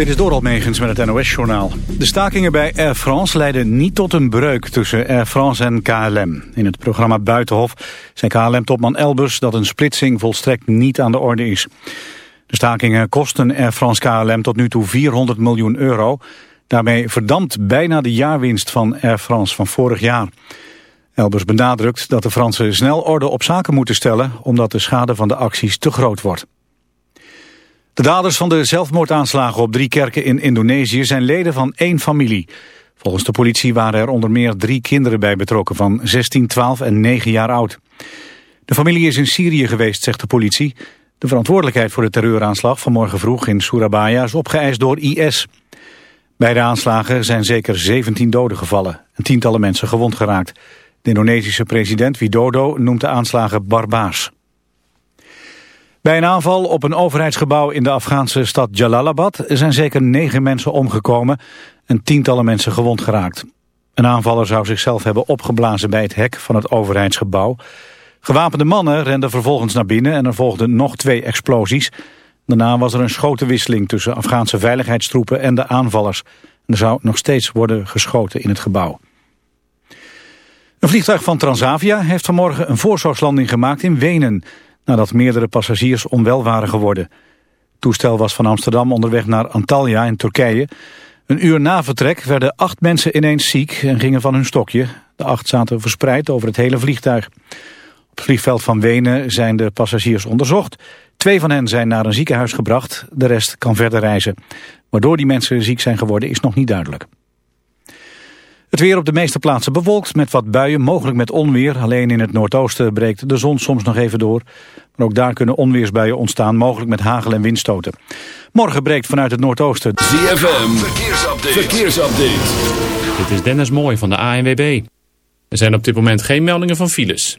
Dit is Doral Megens met het NOS-journaal. De stakingen bij Air France leiden niet tot een breuk tussen Air France en KLM. In het programma Buitenhof zei KLM-topman Elbers dat een splitsing volstrekt niet aan de orde is. De stakingen kosten Air France KLM tot nu toe 400 miljoen euro. Daarmee verdampt bijna de jaarwinst van Air France van vorig jaar. Elbers benadrukt dat de Fransen snel orde op zaken moeten stellen... omdat de schade van de acties te groot wordt. De daders van de zelfmoordaanslagen op drie kerken in Indonesië zijn leden van één familie. Volgens de politie waren er onder meer drie kinderen bij betrokken van 16, 12 en 9 jaar oud. De familie is in Syrië geweest, zegt de politie. De verantwoordelijkheid voor de terreuraanslag van morgen vroeg in Surabaya is opgeëist door IS. Bij de aanslagen zijn zeker 17 doden gevallen en tientallen mensen gewond geraakt. De Indonesische president Widodo noemt de aanslagen barbaars. Bij een aanval op een overheidsgebouw in de Afghaanse stad Jalalabad zijn zeker negen mensen omgekomen en tientallen mensen gewond geraakt. Een aanvaller zou zichzelf hebben opgeblazen bij het hek van het overheidsgebouw. Gewapende mannen renden vervolgens naar binnen en er volgden nog twee explosies. Daarna was er een schotenwisseling tussen Afghaanse veiligheidstroepen en de aanvallers. Er zou nog steeds worden geschoten in het gebouw. Een vliegtuig van Transavia heeft vanmorgen een voorzorgslanding gemaakt in Wenen nadat meerdere passagiers onwel waren geworden. Het toestel was van Amsterdam onderweg naar Antalya in Turkije. Een uur na vertrek werden acht mensen ineens ziek en gingen van hun stokje. De acht zaten verspreid over het hele vliegtuig. Op het vliegveld van Wenen zijn de passagiers onderzocht. Twee van hen zijn naar een ziekenhuis gebracht, de rest kan verder reizen. Waardoor die mensen ziek zijn geworden is nog niet duidelijk. Het weer op de meeste plaatsen bewolkt met wat buien, mogelijk met onweer. Alleen in het noordoosten breekt de zon soms nog even door. Maar ook daar kunnen onweersbuien ontstaan, mogelijk met hagel en windstoten. Morgen breekt vanuit het noordoosten... ZFM, verkeersupdate. verkeersupdate. Dit is Dennis Mooij van de ANWB. Er zijn op dit moment geen meldingen van files.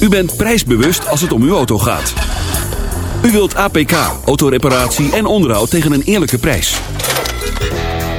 U bent prijsbewust als het om uw auto gaat. U wilt APK, autoreparatie en onderhoud tegen een eerlijke prijs.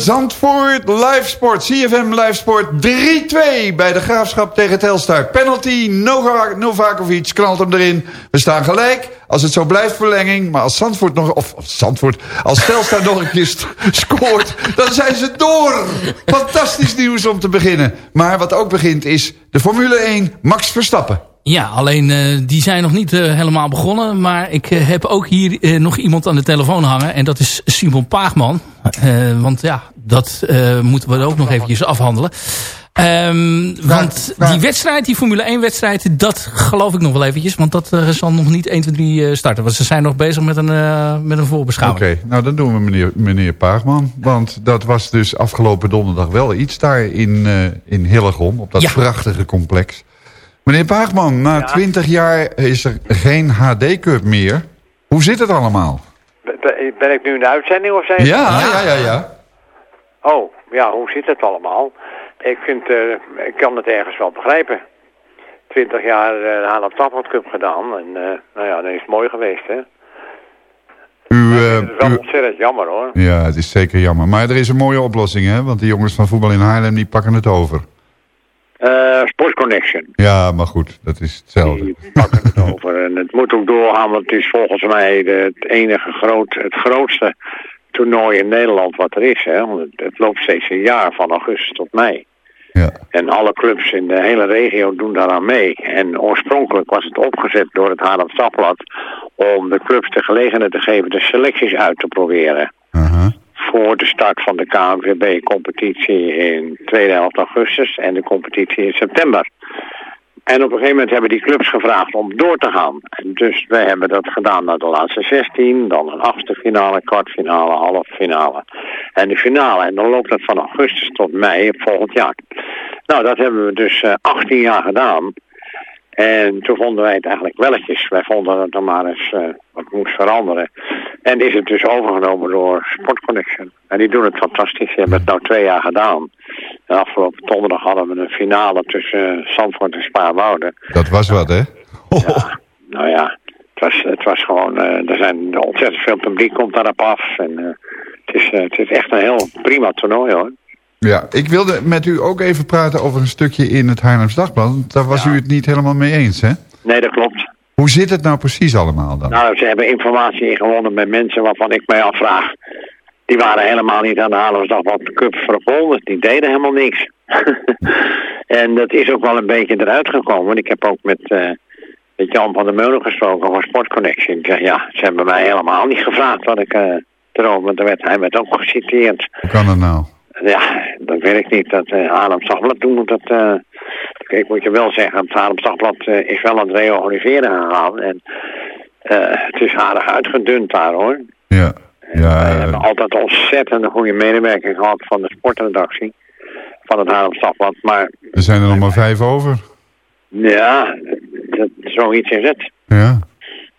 Zandvoort Live Sport, CFM Live Sport 3-2 bij de Graafschap tegen Telstar. Penalty, Novakovic knalt hem erin. We staan gelijk. Als het zo blijft verlenging, maar als Zandvoort nog, of, of Zandvoort, als Telstar nog een keer scoort, dan zijn ze door. Fantastisch nieuws om te beginnen. Maar wat ook begint is de Formule 1, Max Verstappen. Ja, alleen uh, die zijn nog niet uh, helemaal begonnen. Maar ik uh, heb ook hier nog iemand aan de telefoon hangen. En dat is Simon Paagman. want ja, dat moeten we ook nog eventjes afhandelen. Um, want die wedstrijd, die Formule 1 wedstrijd, dat geloof ik nog wel eventjes. Want dat zal nog niet 1, 2, 3 starten. Want ze zijn nog bezig met een, met een voorbeschouwing. Oké, okay, nou dan doen we meneer, meneer Paagman. Want dat was dus afgelopen donderdag wel iets daar in, in Hillegom. Op dat ja. prachtige complex. Meneer Paagman, na twintig ja. jaar is er geen HD-cup meer. Hoe zit het allemaal? Ben ik nu in de uitzending of zijn? Ja, ja, ja, ja. Oh, ja, hoe zit het allemaal? Ik vind, uh, ik kan het ergens wel begrijpen. Twintig jaar uh, de Haarlem Tapwoord Cup gedaan en uh, nou ja, dan is het mooi geweest, hè. U, het is wel u... ontzettend jammer, hoor. Ja, het is zeker jammer. Maar er is een mooie oplossing, hè? Want die jongens van voetbal in Haarlem, die pakken het over. Uh, Sport Connection. Ja, maar goed, dat is hetzelfde. Die pakken het over. En het moet ook doorgaan, want het is volgens mij de, het enige groot, het grootste toernooi in Nederland wat er is. Hè? Want het, het loopt steeds een jaar van augustus tot mei. Ja. En alle clubs in de hele regio doen daaraan mee. En oorspronkelijk was het opgezet door het Haarlem Stadblad om de clubs de gelegenheid te geven de selecties uit te proberen. Aha. Voor de start van de KNVB-competitie in tweede helft augustus en de competitie in september. En op een gegeven moment hebben die clubs gevraagd om door te gaan. Dus wij hebben dat gedaan naar de laatste 16, dan een achtste finale, kwartfinale, halve finale. En de finale. En dan loopt het van augustus tot mei volgend jaar. Nou, dat hebben we dus eh 18 jaar gedaan. En toen vonden wij het eigenlijk welletjes. Wij vonden dat er maar eens eh, wat moest veranderen. En is het dus overgenomen door Sport Connection. En die doen het fantastisch. Die hebben het nou twee jaar gedaan. En afgelopen donderdag hadden we een finale tussen Zandvoort en Spaarwouden. Dat was wat, hè? Ja, nou ja, het was, het was gewoon, eh, er zijn ontzettend veel publiek komt daarop af. En eh, het, is, eh, het is echt een heel prima toernooi hoor. Ja, ik wilde met u ook even praten over een stukje in het Haarlems Dagblad. Daar was Ja. u het niet helemaal mee eens, hè? Nee, dat klopt. Hoe zit het nou precies allemaal dan? Nou, ze hebben informatie ingewonnen met mensen waarvan ik mij afvraag. Die waren helemaal niet aan de Haarlemsdag wat de Cup verbonden. Die deden helemaal niks. en dat is ook wel een beetje eruit gekomen. Ik heb ook met, eh, met Jan van der Meulen gesproken van Sport Connection. Ik zeg, ja, ze hebben mij helemaal niet gevraagd wat ik uh, erover... Want er werd, hij werd ook geciteerd. Hoe kan dat nou? Ja, dat weet ik niet. Dat uh, Haarlem Dagblad doen, dat... Uh, ik moet je wel zeggen, het Haarlem Dagblad uh, is wel aan het reorganiseren gegaan. En het is aardig uitgedund daar, hoor. Ja. ja wij hebben altijd ontzettend goede medewerking gehad van de sportredactie. Van het Haarlem Dagblad, maar... Er zijn er nog maar vijf over. Ja, dat, zoiets is het. Ja.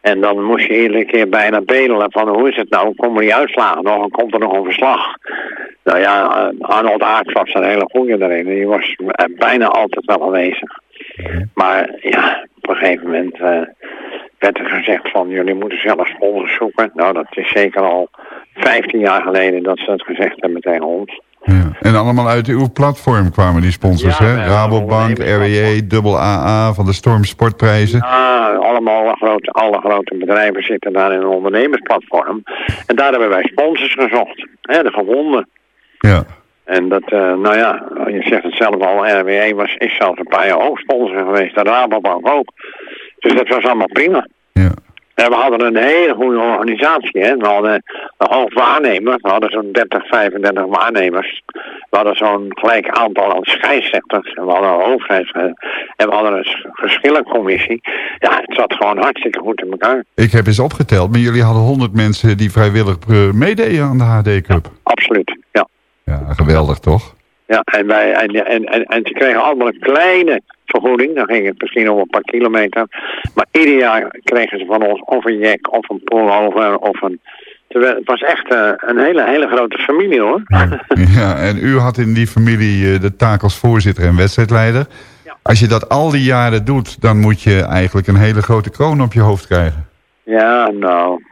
En dan moest je iedere keer bijna bedelen van hoe is het nou, komen die uitslagen nog en komt er nog een verslag. Nou ja, Arnold Aert was een hele goede daarin. Die was bijna altijd wel aanwezig. Maar ja, op een gegeven moment uh, werd er gezegd van jullie moeten zelf sponsors zoeken. Nou, dat is zeker al 15 jaar geleden dat ze dat gezegd hebben tegen ons. Ja. En allemaal uit uw platform kwamen die sponsors, ja, hè? Rabobank, RWE, Dubbel AA, van de Storm Sportprijzen. Ja, allemaal alle grote, alle grote bedrijven zitten daar in een ondernemersplatform. En daar hebben wij sponsors gezocht. Hè, de gewonden. Ja. En dat, uh, nou ja, je zegt het zelf al, RWE was, is zelfs een paar jaar hoofdsponsor geweest. De Rabobank ook. Dus dat was allemaal prima. We hadden een hele goede organisatie. Hè? We hadden een hoog waarnemer. We hadden zo'n 30, 35 waarnemers. We hadden zo'n gelijk aantal aan scheidsrechters. En we hadden een hoofdscheidsrechter. En we hadden een geschillencommissie. Ja, het zat gewoon hartstikke goed in elkaar. Ik heb eens opgeteld, maar jullie hadden 100 mensen die vrijwillig uh, meededen aan de HD Cup. Ja, absoluut, ja. Ja, geweldig toch? Ja, en, wij, en, en, en, en ze kregen allemaal een kleine vergoeding. Dan ging het misschien om een paar kilometer. Maar ieder jaar kregen ze van ons of een jack, of een pullover, of een... Terwijl, het was echt uh, een hele, hele grote familie hoor. Ja, ja, en u had in die familie uh, de taak als voorzitter en wedstrijdleider. Ja. Als je dat al die jaren doet, dan moet je eigenlijk een hele grote kroon op je hoofd krijgen. Ja, nou,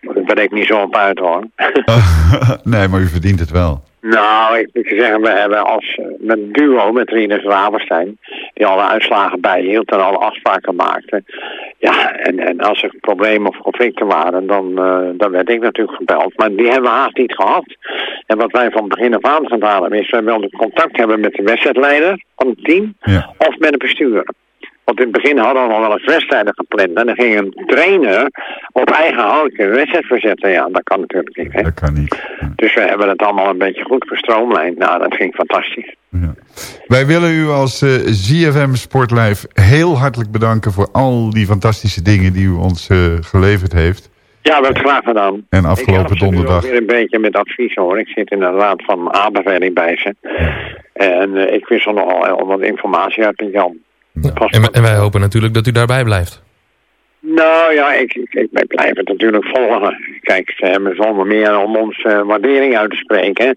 daar ben ik niet zo op uit hoor. nee, maar u verdient het wel. Nou, ik moet je zeggen, we hebben als met een duo met Rinus Ravenstein, die alle uitslagen bijhield en alle afspraken maakte. Ja, en, en als er problemen of conflicten waren, dan, uh, dan werd ik natuurlijk gebeld. Maar die hebben we haast niet gehad. En wat wij van begin af aan gedaan hebben, is wij wilden contact hebben met de wedstrijdleider van het team ja. of met de bestuurder. Want in het begin hadden we nog wel eens wedstrijden gepland. En dan ging een trainer op eigen hout een wedstrijd verzetten. Ja, dat kan natuurlijk niet. Hè? Dat kan niet. Ja. Dus we hebben het allemaal een beetje goed gestroomlijnd. Nou, dat ging fantastisch. Ja. Wij willen u als uh, ZFM Sportlife heel hartelijk bedanken... voor al die fantastische dingen die u ons uh, geleverd heeft. Ja, we hebben het graag gedaan. En afgelopen donderdag. Ik weer een beetje met advies hoor. Ik zit in de raad van aanbeveling bij ze. Ja. En uh, ik wissel nogal wat informatie uit met Jan. Ja. En, en, wij hopen natuurlijk dat u daarbij blijft. Nou ja, ik, ik, ik blijf het natuurlijk volgen. Kijk, ze hebben zonder meer om onze uh, waardering uit te spreken.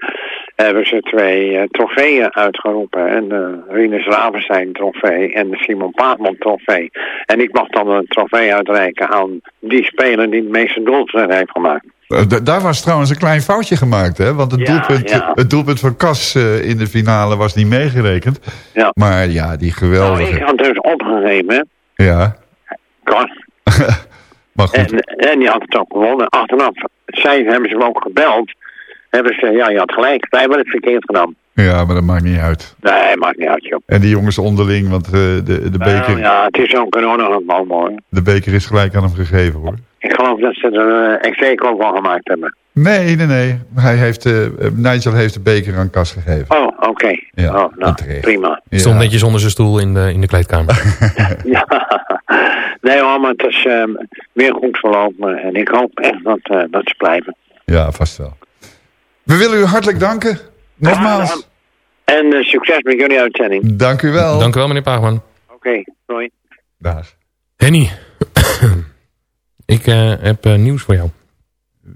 Hebben ze twee uh, trofeeën uitgeroepen. En de Rinus Ravenstein trofee en de Simon Paatman trofee. En ik mag dan een trofee uitreiken aan die speler die het meeste doelpunten heeft gemaakt. D daar was trouwens een klein foutje gemaakt, hè? Want het, ja, doelpunt, ja. het doelpunt van Cas uh, in de finale was niet meegerekend. Ja. Maar ja, die geweldige... Nou, ik had dus opgegeven? Ja. Cas. maar goed. En, en die had het ook gewonnen. Achteraf zij hebben ze me ook gebeld. Hebben ze, ja, je had gelijk. Wij hebben het verkeerd gedaan. Ja, maar dat maakt niet uit. Nee, maakt niet uit, joh. En die jongens onderling, want eh, de, de, beker, Nou, ja, het is zo'n kanon nog mooi. de beker is gelijk aan hem gegeven hoor. Ik geloof dat ze er een XC ook van gemaakt hebben. Nee, nee, nee. Hij heeft, eh, Nigel heeft de beker aan Cas gegeven. Oh, oké. Ja, oh, nou, terecht. prima. Ja. Stond netjes onder zijn stoel in de, in de kleedkamer. Ja. Nee hoor, maar het is ehm, weer goed verlopen. En ik hoop echt dat, eh, dat ze blijven. Ja, vast wel. We willen u hartelijk danken. Nogmaals. En eh, succes met jullie uitzending. Dank u wel. Dank u wel, meneer Paagman. Oké, doei. Dag. Henny, ik eh, heb eh, nieuws voor jou.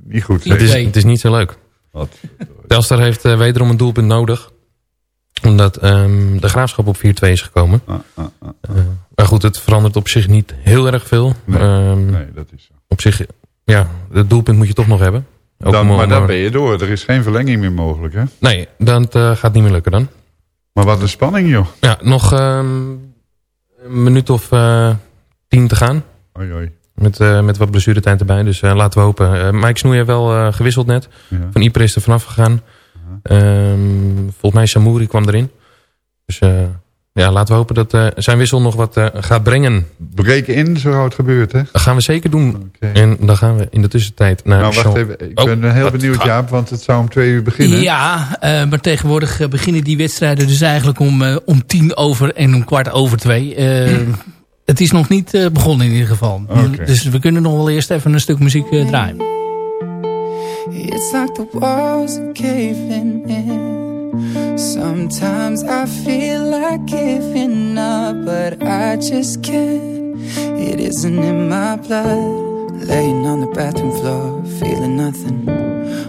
Niet goed. Het is, het is niet zo leuk. Wat? Telstar heeft eh, wederom een doelpunt nodig. Omdat ehm, de graafschap op 4-2 is gekomen. Ah, ah, ah. Maar goed, het verandert op zich niet heel erg veel. Nee, Ehm, Nee, dat is zo. Op zich, ja, het doelpunt moet je toch nog hebben. Ook Dan, maar daar ben je door. Er is geen verlenging meer mogelijk, hè? Nee, dat eh, gaat niet meer lukken dan. Maar wat een spanning, joh. Ja, nog ehm, een minuut of eh, tien te gaan. Oei, oei. Met, eh, met wat blessuretijd erbij. Dus laten we hopen. Mike Snoei heeft wel gewisseld net. Ja. Van Yper is er vanaf gegaan. Ehm, volgens mij Samouri kwam erin. Dus ja, laten we hopen dat eh, zijn wissel nog wat eh, gaat brengen. Breken in, zo gauw het gebeurt, hè? Dat gaan we zeker doen. En dan gaan we in de tussentijd naar Nou, wacht Jean- even. Ik Oh, ben heel benieuwd, gaat- Jaap, want het zou om twee uur beginnen. Ja, eh, maar tegenwoordig beginnen die wedstrijden dus eigenlijk om, om tien over en om kwart over twee. Het is nog niet eh, begonnen in ieder geval. Dus we kunnen nog wel eerst even een stuk muziek eh, draaien. It's like the walls are caving in. Sometimes I feel like giving up, but I just can't. It isn't in my blood. Laying on the bathroom floor, feeling nothing.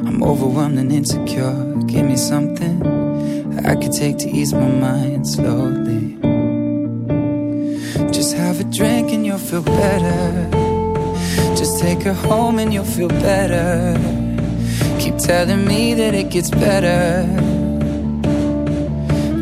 I'm overwhelmed and insecure. Give me something I could take to ease my mind slowly. Just have a drink and you'll feel better. Just take her home and you'll feel better. Keep telling me that it gets better.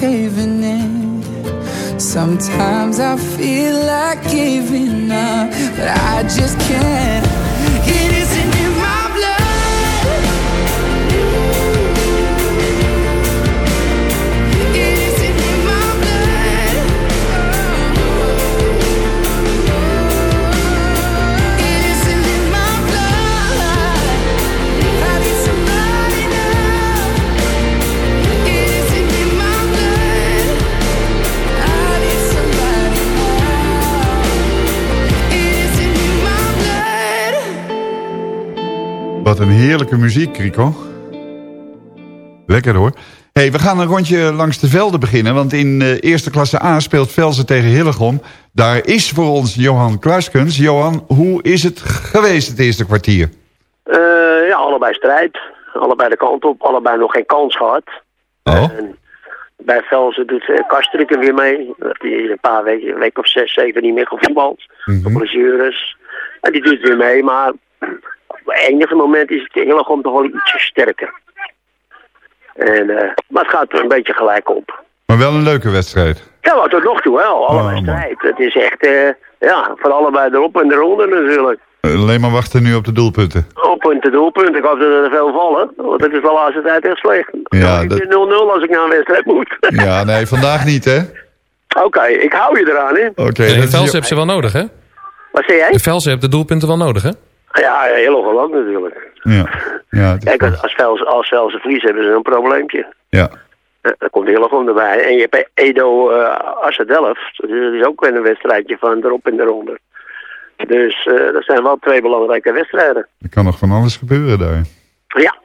Caving in. Sometimes I feel like giving up, but I just can't. Wat een heerlijke muziek, Rico. Lekker hoor. hey, we gaan een rondje langs de velden beginnen. Want in uh, eerste klasse A speelt Velzen tegen Hillegom. Daar is voor ons Johan Kluiskens. Johan, hoe is het geweest het eerste kwartier? Uh, ja, allebei strijd. Allebei de kant op. Allebei nog geen kans gehad. Oh. En bij Velzen doet uh, Kastrukken weer mee. Hij een paar weken, week of zes, zeven niet meer gevoetbald. Mm -hmm. blessures. En die doet weer mee, maar op het enige moment is het Hillegom toch wel ietsje sterker. En, uh, maar het gaat er een beetje gelijk op. Maar wel een leuke wedstrijd. Ja, maar tot nog toe wel. Allebei oh, strijd. Het is echt, uh, ja, van allebei erop en eronder natuurlijk. Alleen maar wachten nu op de doelpunten. Op de doelpunten. Ik hoop dat er veel vallen. Want het is de laatste tijd echt slecht. Ja, ik 0-0 dat... als ik naar een wedstrijd moet. Ja, nee, vandaag niet, hè? Oké, okay, ik hou je eraan, hè? Oké. Okay, de Vels heb ze wel nodig, hè? Wat zei jij? De Vels heeft de doelpunten wel nodig, hè? Ja, heel ongelooflijk natuurlijk. Ja. ja Kijk, als Vels, als Vels een verlies hebben ze een probleempje. Ja. Daar komt heel gewoon erbij. En je hebt Edo uh, Assadelf. Dat is ook weer een wedstrijdje van erop en eronder. Dus uh, dat zijn wel twee belangrijke wedstrijden. Er kan nog van alles gebeuren daar. Ja.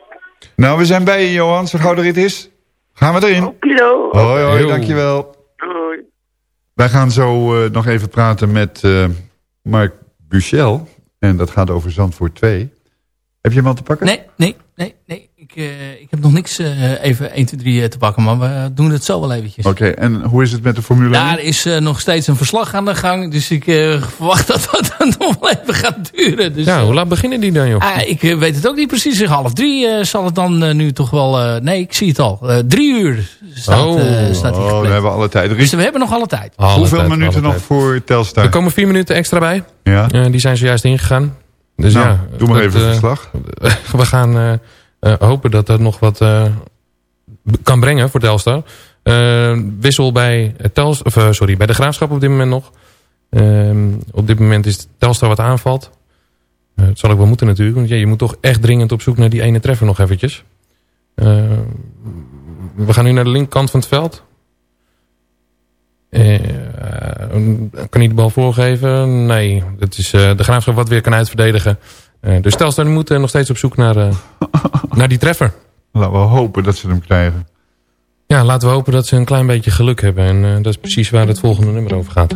Nou, we zijn bij je, Johan. Zo gauw er iets is. Gaan we erin. Okido. Hoi, hoi, Yo. dankjewel. Hoi. Wij gaan zo uh, nog even praten met uh, Mark Buchel. En dat gaat over Zandvoort 2. Heb je hem al te pakken? Nee, nee, nee, nee. Ik, uh, ik heb nog niks uh, even 1, 2, 3 te pakken, maar we doen het zo wel eventjes. Oké, okay, en hoe is het met de Formule 1? Daar is uh, nog steeds een verslag aan de gang, dus ik verwacht dat dat nog wel even gaat duren. Dus, ja, hoe laat beginnen die dan, joh? Ah, ik weet het ook niet precies. Zeg, half drie zal het dan nu toch wel... nee, ik zie het al. drie uur staat, oh, staat oh, we hebben alle tijd. Dus we hebben nog alle tijd. Alle Hoeveel tijd, minuten nog tijd. voor Telstar? Er komen vier minuten extra bij. Ja. die zijn zojuist ingegaan. Dus nou, ja, doe maar dat, even verslag. Uh, we gaan uh, hopen dat dat nog wat kan brengen voor Telstar. wissel bij, of, sorry, bij de Graafschap op dit moment nog. Ehm, op dit moment is Telstar wat aanvalt. dat zal ik wel moeten natuurlijk. Want ja, je moet toch echt dringend op zoek naar die ene treffer nog eventjes. we gaan nu naar de linkerkant van het veld. Uh, kan hij de bal voorgeven? Nee, dat is de graafschap wat weer kan uitverdedigen. Uh, dus Telstar moet nog steeds op zoek naar, naar die treffer. Laten we hopen dat ze hem krijgen. Ja, laten we hopen dat ze een klein beetje geluk hebben. En dat is precies waar het volgende nummer over gaat.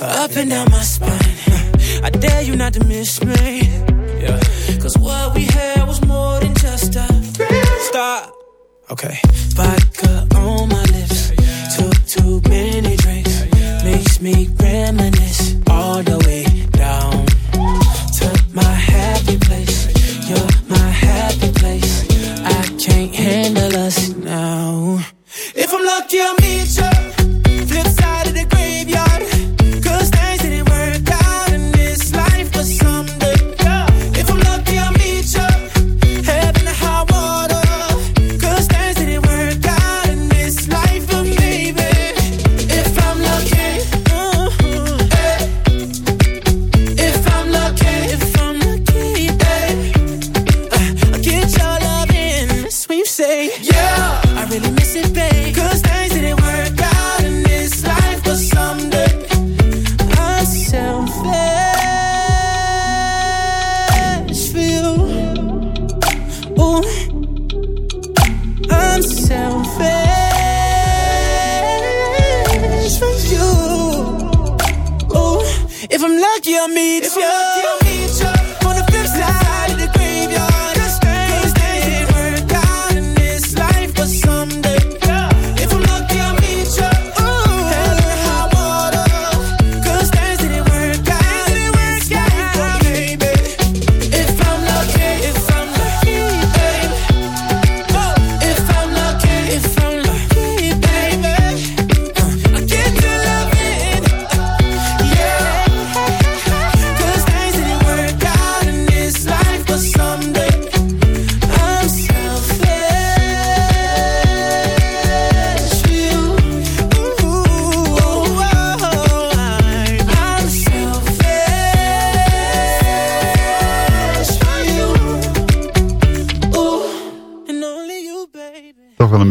Up and down my spine. I dare you not to miss me. Yeah. Cause what we had was more than just a stop. Okay. Vodka on my lips. Took too many drinks. Makes me reminisce all the way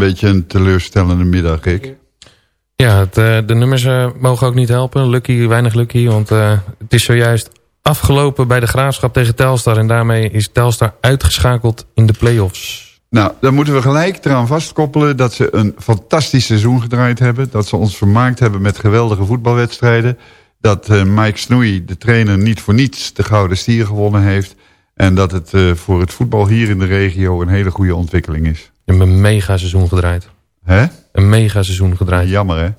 beetje een teleurstellende middag, Rick. Ja, het, eh, de nummers eh, mogen ook niet helpen. Lucky, weinig lucky. Want eh, het is zojuist afgelopen bij de Graafschap tegen Telstar. En daarmee is Telstar uitgeschakeld in de play-offs. Nou, dan moeten we gelijk eraan vastkoppelen dat ze een fantastisch seizoen gedraaid hebben. Dat ze ons vermaakt hebben met geweldige voetbalwedstrijden. Dat Mike Snoei, de trainer, niet voor niets de Gouden Stier gewonnen heeft. En dat het voor het voetbal hier in de regio een hele goede ontwikkeling is. Een mega seizoen gedraaid. Hè? Een mega seizoen gedraaid. Jammer, hè?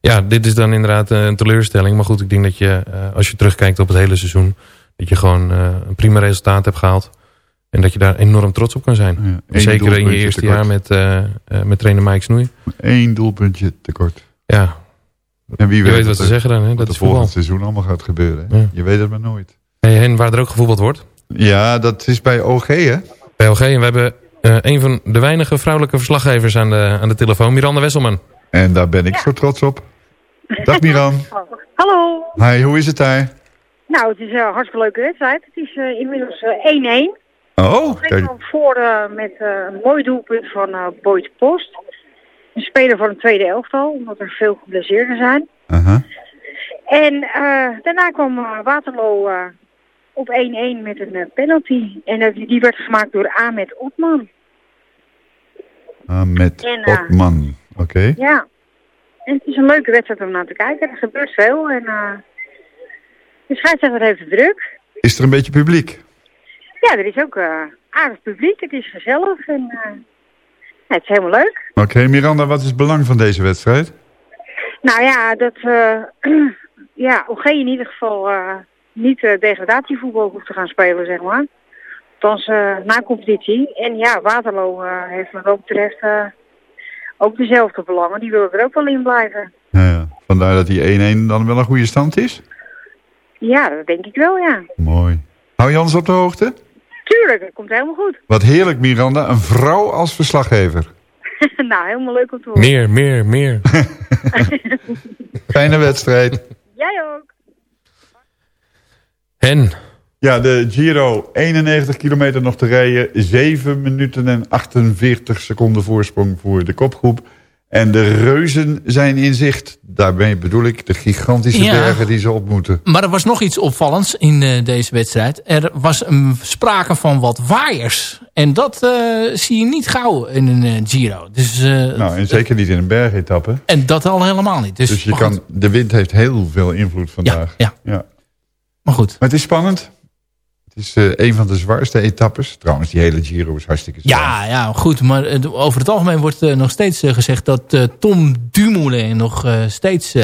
Ja, dit is dan inderdaad eh, een teleurstelling. Maar goed, ik denk dat je, eh, als je terugkijkt op het hele seizoen... dat je gewoon eh, een prima resultaat hebt gehaald. En dat je daar enorm trots op kan zijn. Zeker in je eerste tekort. jaar met, met trainer Mike Snoei. Eén doelpuntje tekort. Ja. En wie weet wat ze zeggen dan, hè? Dat is voetbal. volgend seizoen allemaal gaat gebeuren. Ja. Je weet het maar nooit. Hey, en waar er ook gevoetbald wordt? Ja, dat is bij OG, hè? Bij LG. En we hebben eh, een van de weinige vrouwelijke verslaggevers aan de, aan de telefoon. Miranda Wesselman. En daar ben ik zo trots op. Dag Miran. Hallo. Hi, hoe is het daar? Nou, het is een hartstikke leuke wedstrijd. Het is eh, inmiddels eh, 1-1. Oh, We kijk. gaan voor eh, met eh, een mooi doelpunt van eh Boyd Post. Een speler van het tweede elftal, omdat er veel geblesseerden zijn. Aha. En eh, daarna kwam eh, Waterloo eh, op 1-1 met een eh, penalty. En eh, die, werd gemaakt door Ahmed Otman. Ah, met En, eh, Otman. Oké. Ja. En het is een leuke wedstrijd om naar te kijken. Er gebeurt veel en eh, de scheidsrechter heeft het druk. Is er een beetje publiek? Ja, er is ook aardig publiek. Het is gezellig en ja, het is helemaal leuk. Oké, Miranda, wat is het belang van deze wedstrijd? Nou ja, dat ja, OG in ieder geval niet eh, degradatievoetbal hoeft te gaan spelen, zeg maar. Althans, eh, na competitie. En ja, Waterloo eh, heeft wat betreft eh, ook dezelfde belangen. Die willen er ook wel in blijven. Ja, ja. Vandaar dat die 1-1 dan wel een goede stand is? Ja, dat denk ik wel, ja. Mooi. Hou je ons op de hoogte? Tuurlijk, dat komt helemaal goed. Wat heerlijk, Miranda. Een vrouw als verslaggever. nou, helemaal leuk om te horen. Meer, meer, meer. Fijne wedstrijd. Jij ook. En? Ja, de Giro. 91 kilometer nog te rijden. 7 minuten en 48 seconden voorsprong voor de kopgroep. En de reuzen zijn in zicht. Daarmee bedoel ik de gigantische Ja. bergen die ze op moeten. Maar er was nog iets opvallends in eh, deze wedstrijd. Er was een sprake van wat waaiers. En dat eh, zie je niet gauw in een eh, Giro. Dus, Nou, en zeker niet in een bergetappe. En dat al helemaal niet. Dus, Dus je kan, de wind heeft heel veel invloed vandaag. Ja, ja. Maar goed. Maar het is spannend. Het is eh, een van de zwaarste etappes. Trouwens, die hele Giro is hartstikke zwaar. Ja, ja, goed. Maar eh, over het algemeen wordt eh, nog steeds gezegd dat Tom Dumoulin nog steeds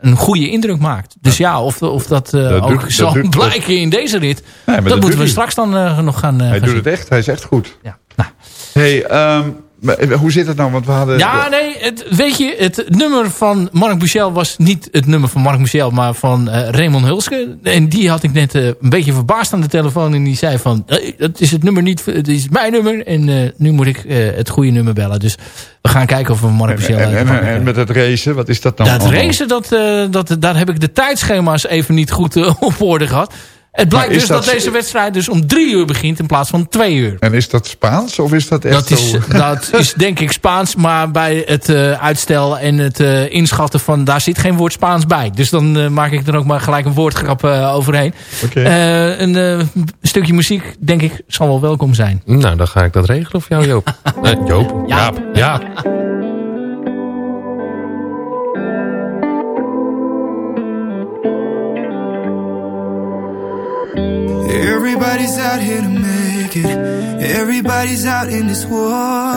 een goede indruk maakt. Dus ja, of, of dat, Dat ook doet- dat zal doet- blijken in deze rit. maar dat, dat moeten we hij. straks dan nog gaan, Hij gaan doet zien. het echt. Hij is echt goed. Ja. Nou. Hey, ehm, maar, eh, hoe zit het nou? Want we hadden... Ja, nee, het, weet je, het nummer van Mark Michel was niet het nummer van Mark Michel, maar van eh, Raymond Hulske. En die had ik net eh, een beetje verbaasd aan de telefoon en die zei van, dat is het nummer niet, het is mijn nummer en nu moet ik het goede nummer bellen. Dus we gaan kijken of we Mark Michel... en, en, en met het racen, wat is dat nou? dat allemaal? racen, dat, dat, daar heb ik de tijdschema's even niet goed op orde gehad. Het blijkt dus dat, dat- deze wedstrijd dus om drie uur begint in plaats van twee uur. En is dat Spaans of is dat echt Dat is, dat is denk ik Spaans, maar bij het eh, uitstel en het eh, inschatten van... daar zit geen woord Spaans bij. Dus dan eh, maak ik er ook maar gelijk een woordgrap eh, overheen. Oké. Eh, een eh, stukje muziek, denk ik, zal wel welkom zijn. Nou, dan ga ik dat regelen voor jou, Joop. Joop? Jaap. Ja. Everybody's out here to make it. Everybody's out in this war.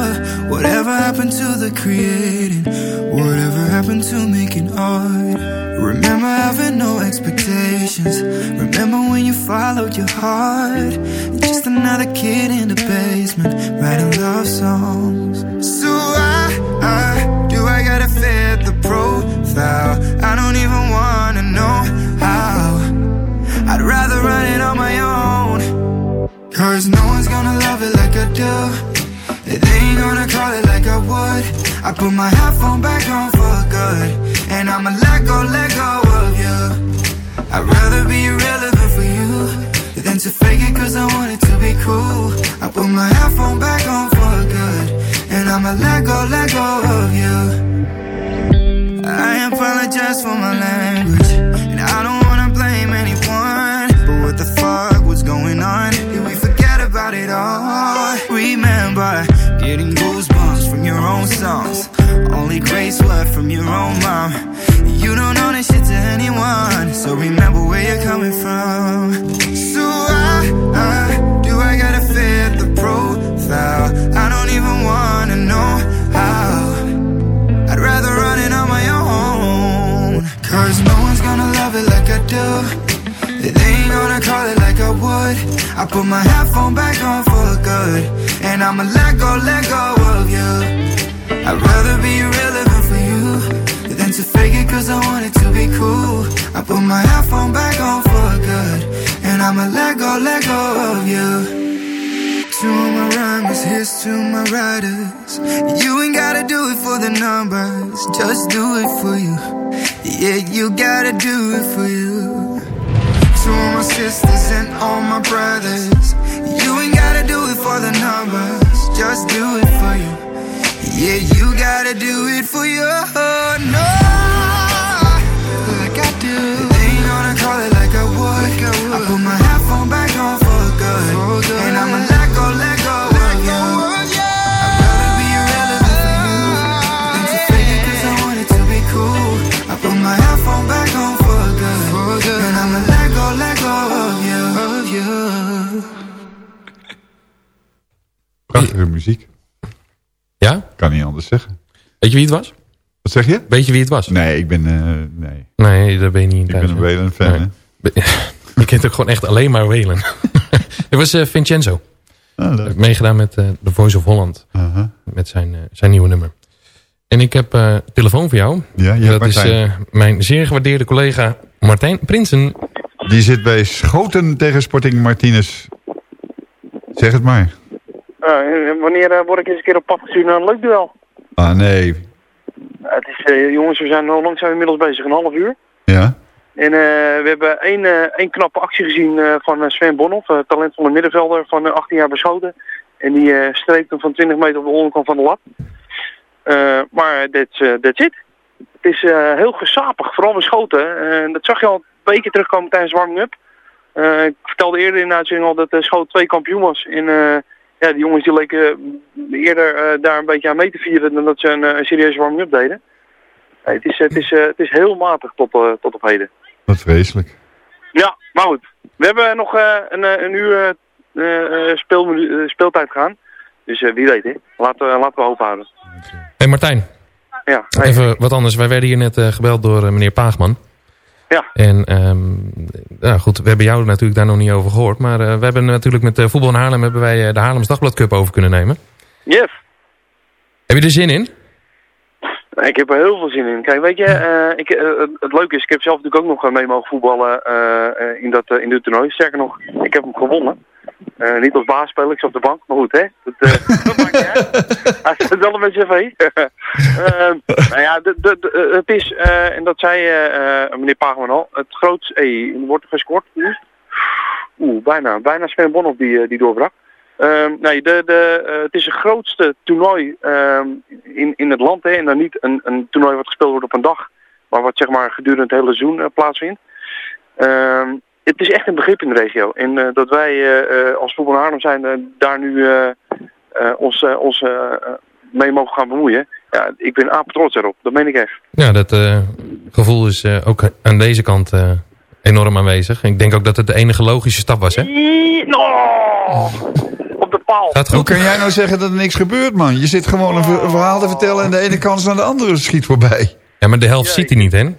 Whatever happened to the creating? Whatever happened to making art? Remember having no expectations. Remember when you followed your heart? Just another kid in the basement writing love songs. So I, I do I gotta fit the profile? I don't even wanna know how. I'd rather run it on my own. Cause no one's gonna love it like I do. They ain't gonna call it like I would. I put my headphone back on for good. And I'ma let go, let go of you. I'd rather be irrelevant for you than to fake it cause I want it to be cool. I put my headphone back on for good. And I'ma let go, let go of you. I apologize for my language. And I don't own songs. Only grace word from your own mom. You don't own this shit to anyone. So remember where you're coming from. So I, I uh, do I gotta fit the profile? I don't even wanna know how. I'd rather run it on my own. Cause no one's gonna love it like I do. They ain't gonna call it like I would. I put my headphone back on for good. And I'ma let go, let go of you. I'd rather be irrelevant for you than to fake it cause I want it to be cool. I put my headphone back on for good. And I'ma let go, let go of you. To my rhymers, here's to my riders. You ain't gotta do it for the numbers, just do it for you. Yeah, you gotta do it for you. To all my sisters and all my brothers. You ain't gotta do it for the numbers, just do it for you. Yeah, you gotta do it for you. No, like I do. They ain't gonna call it like I would. I put my headphone back on for good. And I'ma let go, let go of you. I'd rather be irrelevant for you than to fake it 'cause I want it to be cool. I put my headphone back on for good. And I'ma let go, let go of you. Of you. Prachtige muziek. Kan niet anders zeggen. Weet je wie het was? Wat zeg je? Weet je wie het was? Nee, ik ben... eh, nee. Nee, daar ben je niet in Ik thuis, ben een hè? Welen fan, Nee. hè? Je kent ook gewoon echt alleen maar Welen. Het was eh, Vincenzo. Ah. Heeft meegedaan met eh The Voice of Holland. Met zijn, zijn nieuwe nummer. En ik heb telefoon voor jou. Ja, ja, dat is Martijn. mijn zeer gewaardeerde collega Martijn Prinsen. Die zit bij Schoten tegen Sporting Martinez. Zeg het maar. Eh, wanneer eh, word ik eens een keer op pad gestuurd naar een leuk duel? Ah, nee. het is, eh, jongens, we zijn al lang zijn we inmiddels bezig, een half uur. Ja? En we hebben één, één knappe actie gezien van Sven Bonhoff, talentvolle middenvelder van eh, 18 jaar beschoten. En die streept hem van 20 meter op de onderkant van de lat. Maar that's, that's it. Het is heel gesapig, vooral beschoten. En dat zag je al een paar keer terugkomen tijdens de warming-up. Ik vertelde eerder in de uitzending al dat de Schoot twee kampioen was. En eh, ja, die jongens die leken eerder eh, daar een beetje aan mee te vieren dan dat ze een, eh, een serieuze warming-up deden. Nee, het, is, het, is, eh, het is heel matig tot, eh, tot op heden. Wat vreselijk. Ja, maar goed. We hebben nog eh, een, eh, een uur eh, eh, eh, speeltijd gaan. Dus eh, wie weet, hè. Laten, we- laten we hoop houden. Hey Martijn, Ja, even wat anders. Wij werden hier net eh, gebeld door eh, meneer Paagman. Ja. En ehm, nou goed, we hebben jou natuurlijk daar nog niet over gehoord. Maar eh, we hebben natuurlijk met eh, Voetbal in Haarlem hebben wij eh, de Haarlems Dagblad Cup over kunnen nemen. Yes. Heb je er zin in? Ik heb er heel veel zin in. Kijk, weet je, ik, het, leuke is, ik heb zelf natuurlijk ook nog mee mogen voetballen in, dat, in dit toernooi. Sterker nog, ik heb hem gewonnen. Eh, niet als baas spelen, ik zat op de bank. Maar goed, hè. Dat, eh, dat maakt niet uit. Hij staat wel met cv. Ehm, nou ja, de, de, de- het is, eh, en dat zei eh, eh, meneer Paagman al, het grootste... Hey, wordt er gescoord? Oeh, bijna. Bijna Sven Bonhoff die, eh, die doorbrak. Ehm, nee, de, de, eh, het is het grootste toernooi ehm, in, in het land. Hè, en dan niet een, een toernooi wat gespeeld wordt op een dag. Maar wat zeg maar gedurende het hele seizoen eh, plaatsvindt. Ehm, het is echt een begrip in de regio. En eh, dat wij eh, eh, als voetbal Haarlem zijn daar nu eh, eh, ons, eh, ons mee mogen gaan bemoeien. Ja, ik ben apen trots erop. Dat meen ik echt. Ja, dat eh, gevoel is eh, ook aan deze kant eh, enorm aanwezig. Ik denk ook dat het de enige logische stap was, hè? No! Op de paal. Gaat Hoe kan jij nou zeggen dat er niks gebeurt, man? Je zit gewoon een, ver- een verhaal te vertellen... en de ene kans naar de andere schiet voorbij. Ja, maar de helft ziet hij niet, hè?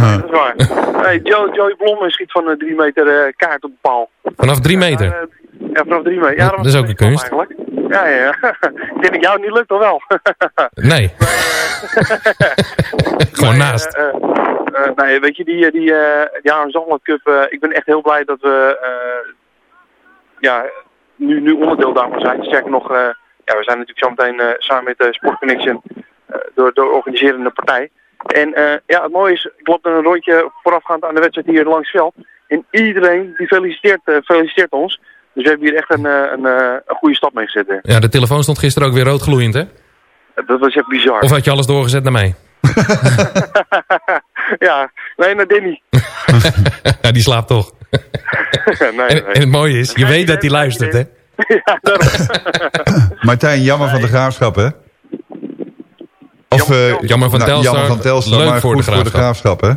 Dat is waar. Nee, Joe, Joey Blom schiet van eh, drie meter eh, kaart op de paal. Vanaf drie meter. Ja, eh, ja, vanaf drie meter. Ja, Dat- dat is ook een kunst. Eigenlijk. Ja, ja, ja. ik denk dat jou niet lukt, of wel? Nee. Gewoon naast. eh, eh, eh, nee, weet je, die, die, Zandvoort Cup, eh, ik ben echt heel blij dat we ja, nu, nu onderdeel daarvan zijn. Sterker nog, ja, we zijn natuurlijk zo meteen samen met Sport Connection door, door de organiserende partij. En eh, ja, het mooie is, ik loop een rondje voorafgaand aan de wedstrijd hier langs het veld. En iedereen die feliciteert, eh, feliciteert ons. Dus we hebben hier echt een, eh, een, eh, een goede stap mee gezet. hè. Ja, de telefoon stond gisteren ook weer rood gloeiend, hè? Dat was echt bizar. Of had je alles doorgezet naar mij? ja, nee, naar Danny. ja, die slaapt toch. nee, nee. En, en het mooie is, je weet dat hij luistert, hè? ja, daarom. Martijn, jammer van de graafschap, hè? Of, eh, Jammer van Telstar, Jammer van Telstar, leuk maar voor goed de voor de graafschap, hè?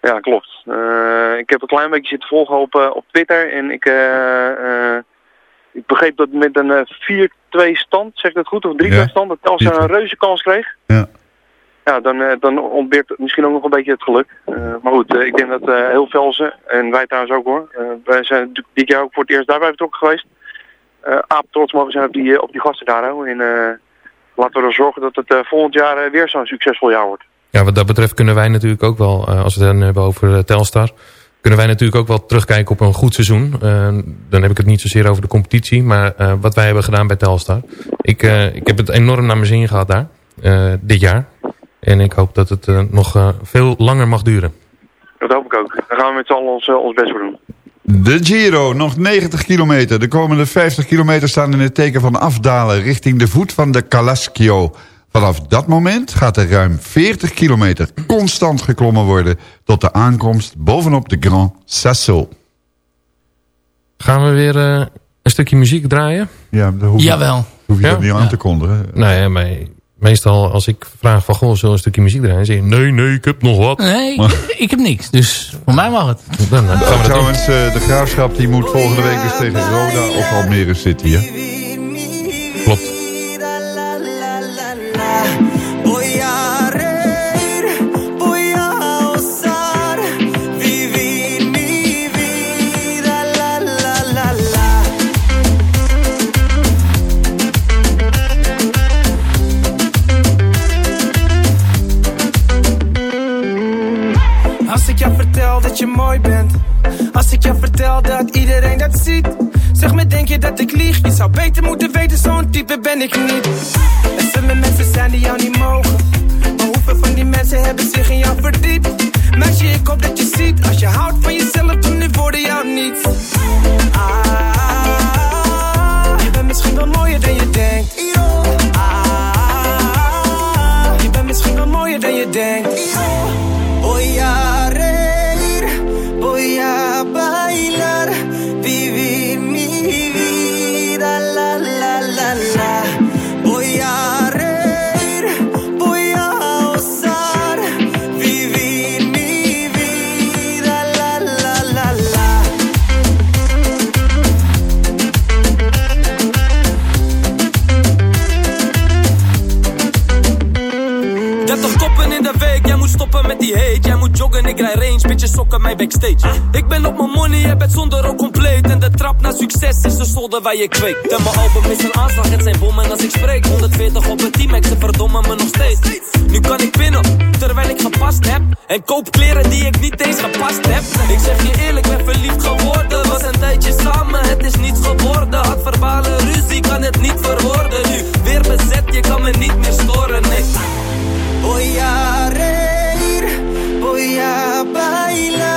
Ja, klopt. Eh, ik heb een klein beetje zitten volgen op, eh, op Twitter. En ik, eh, eh, ik begreep dat met een eh, 4-2 stand, zeg ik dat goed, of 3-2 Ja. stand, dat Telstar een reuze kans kreeg. Ja. Ja, dan, eh, dan ontbeert misschien ook nog een beetje het geluk. Eh, maar goed, eh, ik denk dat eh, heel Velzen, en wij trouwens ook hoor, eh, wij zijn natuurlijk dit jaar ook voor het eerst daarbij betrokken geweest. Eh aap trots mogen zijn op die, eh, op die gasten daar. hoor. En eh, laten we er zorgen dat het eh, volgend jaar eh, weer zo'n succesvol jaar wordt. Ja, wat dat betreft kunnen wij natuurlijk ook wel, eh, als we het dan hebben over Telstar... kunnen wij natuurlijk ook wel terugkijken op een goed seizoen. Dan heb ik het niet zozeer over de competitie, maar wat wij hebben gedaan bij Telstar. Ik, ik heb het enorm naar mijn zin gehad daar, dit jaar. En ik hoop dat het nog veel langer mag duren. Dat hoop ik ook. Daar gaan we met z'n allen ons, ons best voor doen. De Giro, nog 90 kilometer. De komende 50 kilometer staan in het teken van afdalen... richting de voet van de Calaschio. Vanaf dat moment gaat er ruim 40 kilometer constant geklommen worden... tot de aankomst bovenop de Grand Sasso. Gaan we weer eh, een stukje muziek draaien? Ja, dat hoef je, Jawel. hoef je Ja? dat niet aan te kondigen. Nee, maar meestal als ik vraag van... Goh, zullen we een stukje muziek draaien? zeg je, nee, nee, ik heb nog wat. Nee, ik, ik heb niks. Dus voor mij mag het. Dan, eh, gaan we dat doen. Trouwens, eh, de Graafschap die moet volgende week dus tegen Roda of Almere City, hè? Klopt. Dat je mooi bent, als ik jou vertel dat iedereen dat ziet, zeg me denk je dat ik lieg? Je zou beter moeten weten, zo'n type ben ik niet. Er zullen mensen zijn die jou niet mogen, maar hoeveel van die mensen hebben zich in jou verdiept? Meisje, ik hoop dat je ziet, als je houdt van jezelf, dan nu worden jou niets. Ah, je bent misschien wel mooier dan je denkt. Ah, je bent misschien wel mooier dan je denkt. Die hate. Jij moet joggen, ik rij range, bitches sokken mij backstage. Ik ben op mijn money, jij bent zonder ook compleet. En de trap naar succes is de zolder waar je kweekt. En mijn album is een aanslag, het zijn bommen als ik spreek. 140 op een team, ze verdommen me nog steeds. Nu kan ik pinnen, terwijl ik gepast heb. En koop kleren die ik niet eens gepast heb. Ik zeg je eerlijk, ben verliefd geworden. Was een tijdje samen, het is niets geworden. Had verbale ruzie, kan het niet verwoorden. Nu weer bezet, je kan me niet meer storen, nee. Voy a reír, voy a bailar,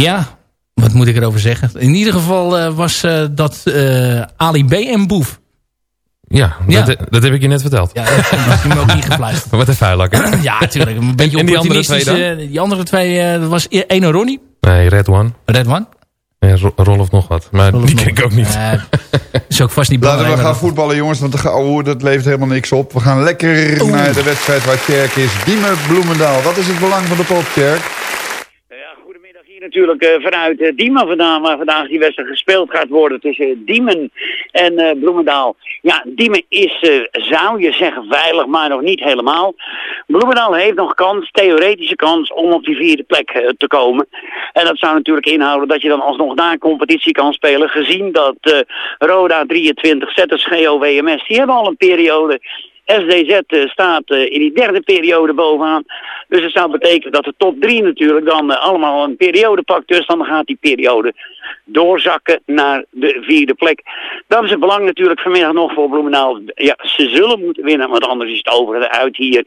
Ja, wat moet ik erover zeggen? In ieder geval uh, was uh, dat uh, Ali B en Boef. Ja, Ja. Dat, dat heb ik je net verteld. Ja, dat heb je me ook niet gefluisterd. Wat een vuilak, hè? Ja, natuurlijk. Een beetje En die andere twee dan? eh, Die andere twee, eh, dat was ene Ronnie. Nee, Red One. Red One. En Ro- Rolf nog wat. Maar Rolf die ken ik ook niet. Eh, is ook vast niet Laten we belangrijk. gaan voetballen, jongens, want de ouwe dat levert helemaal niks op. We gaan lekker naar de wedstrijd waar Tjerk is. Diemen Bloemendaal. Wat is het belang van de pop, Tjerk? Natuurlijk eh, vanuit eh, Diemen vandaan, waar vandaag die wedstrijd gespeeld gaat worden tussen Diemen en eh, Bloemendaal. Ja, Diemen is, eh, zou je zeggen, veilig, maar nog niet helemaal. Bloemendaal heeft nog kans, theoretische kans, om op die vierde plek eh, te komen. En dat zou natuurlijk inhouden dat je dan alsnog een competitie kan spelen, gezien dat eh, Roda 23, ZSGO, WMS, die hebben al een periode SDZ eh, staat eh, in die derde periode bovenaan. Dus het zou betekenen dat de top drie natuurlijk dan eh, allemaal een periode pakt. Dus dan gaat die periode doorzakken naar de vierde plek. Dat is het belang natuurlijk vanmiddag nog voor Bloemendaal. Ja, ze zullen moeten winnen, want anders is het over uit hier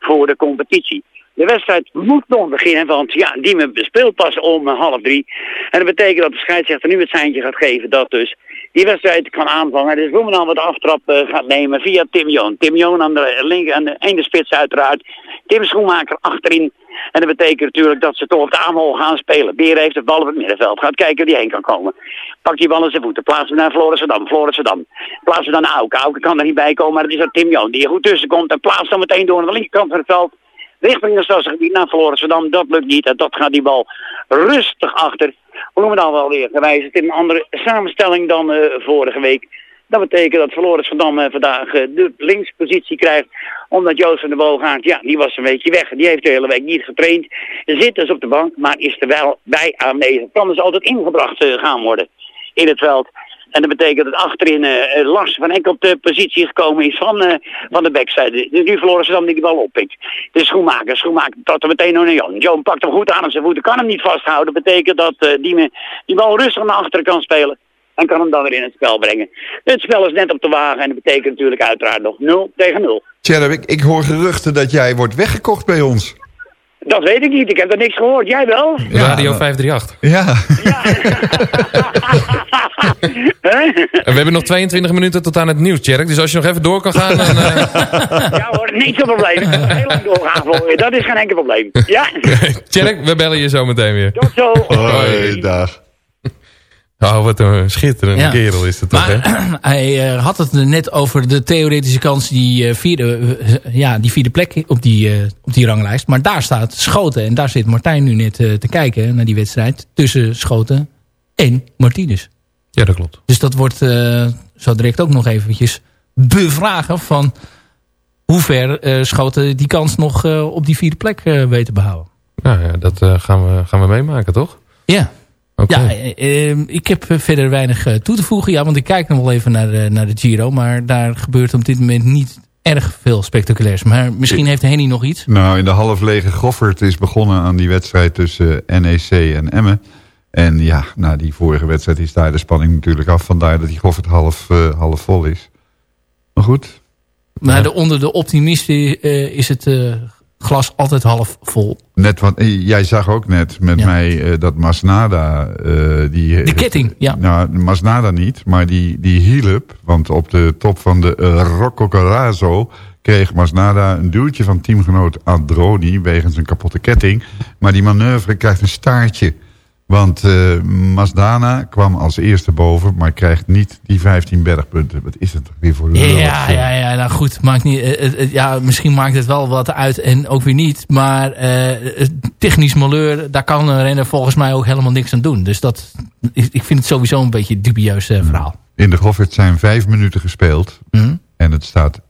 voor de competitie. De wedstrijd moet nog beginnen, want ja, Diemen speelt pas om half drie. En dat betekent dat de scheidsrechter nu het seintje gaat geven dat dus die wedstrijd kan aanvangen. Dus Bloemendaal wat aftrap eh, gaat nemen via Tim Joon. Tim Joon aan de, linker, aan de ene spits uiteraard. Tim Schoenmaker achterin. En dat betekent natuurlijk dat ze toch op de aanval gaan spelen. Beren heeft de bal op het middenveld. Gaat kijken die heen kan komen. Pakt die bal in zijn voeten. Plaatsen naar Florissendam. Florissendam. Plaatsen dan naar Auken. Auken kan er niet bij komen. Maar het is dat Tim Joon die er goed tussen komt. En plaatst dan meteen door aan de linkerkant van het veld. Richting het stadsgebied naar Florissendam. Dat lukt niet. En dat gaat die bal rustig achter. Bloemendaal wel weer gewijzigd in een andere samenstelling dan eh, vorige week. Dat betekent dat Florissendam uh, vandaag uh, de linkspositie krijgt. Omdat Joost van der Boogaard, ja, die was een beetje weg. Die heeft de hele week niet getraind. Zit dus op de bank, maar is er wel bij aanwezig. Kan dus altijd ingebracht gaan worden in het veld. En dat betekent dat achterin uh, Lars van Enk op de positie gekomen is van, uh, van de backside. Dus nu verloren ze dan die bal oppikt. De schoenmaker, schoenmaker, tot er meteen nog naar Jan. Joan pakt hem goed aan op zijn voeten, kan hem niet vasthouden. Dat betekent dat uh, die, die bal rustig naar achteren kan spelen. En kan hem dan weer in het spel brengen. Het spel is net op de wagen en dat betekent natuurlijk uiteraard nog 0 tegen 0. Tjerk, ik, ik hoor geruchten dat jij wordt weggekocht bij ons. Dat weet ik niet. Ik heb er niks gehoord. Jij wel? Ja, Radio 538. Ja. En we hebben nog 22 minuten tot aan het nieuws, Tjerk. Dus als je nog even door kan gaan... Dan, uh... Ja hoor, niet zo'n probleem. Ik kan heel lang doorgaan voor je. Dat is geen enkel probleem. Ja. Tjerk, we bellen je zo meteen weer. Tot zo. Hoi, dag. Oh, wat een schitterende ja. kerel is het toch, maar, hè? Hij uh, had het net over de theoretische kans die, uh, vierde, uh, ja, die vierde plek op die, op die ranglijst. Maar daar staat Schoten. En daar zit Martijn nu net te kijken naar die wedstrijd. Tussen Schoten en Martinez. Ja, dat klopt. Dus dat wordt zo direct ook nog eventjes bevragen van hoe ver Schoten die kans nog op die vierde plek weet te behouden. Nou ja, dat gaan, we, gaan we meemaken, toch? Ja. Okay. Ja, eh, ik heb verder weinig uh, toe te voegen. Ja, want ik kijk nog wel even naar de, naar de Giro. Maar daar gebeurt op dit moment niet erg veel spectaculairs. Maar misschien heeft Henny nog iets. Nou, in de half lege Goffert is begonnen aan die wedstrijd tussen NEC en Emmen. En ja, na die vorige wedstrijd is daar de spanning natuurlijk af. Vandaar dat die Goffert half, uh, half vol is. Maar goed. Maar ja. de, onder de optimisten uh, is het glas altijd half vol. Net wat, jij zag ook net met ja. mij uh, dat Masnada... Uh, die, de ketting, ja. Nou, Masnada niet, maar die, die hielp. Want op de top van de uh, Rocco Carazo kreeg Masnada een duwtje van teamgenoot Androni... wegens een kapotte ketting. Maar die manoeuvre krijgt een staartje. Want uh, Masdana kwam als eerste boven, maar krijgt niet die 15 bergpunten. Wat is het toch weer voor ja, ja, ja, ja, nou goed. Maakt niet, uh, uh, ja, misschien maakt het wel wat uit en ook weer niet. Maar technisch malheur, daar kan een renner volgens mij ook helemaal niks aan doen. Dus dat, ik vind het sowieso een beetje een dubieus verhaal. In de Goffert zijn vijf minuten gespeeld mm. en het staat 1-0.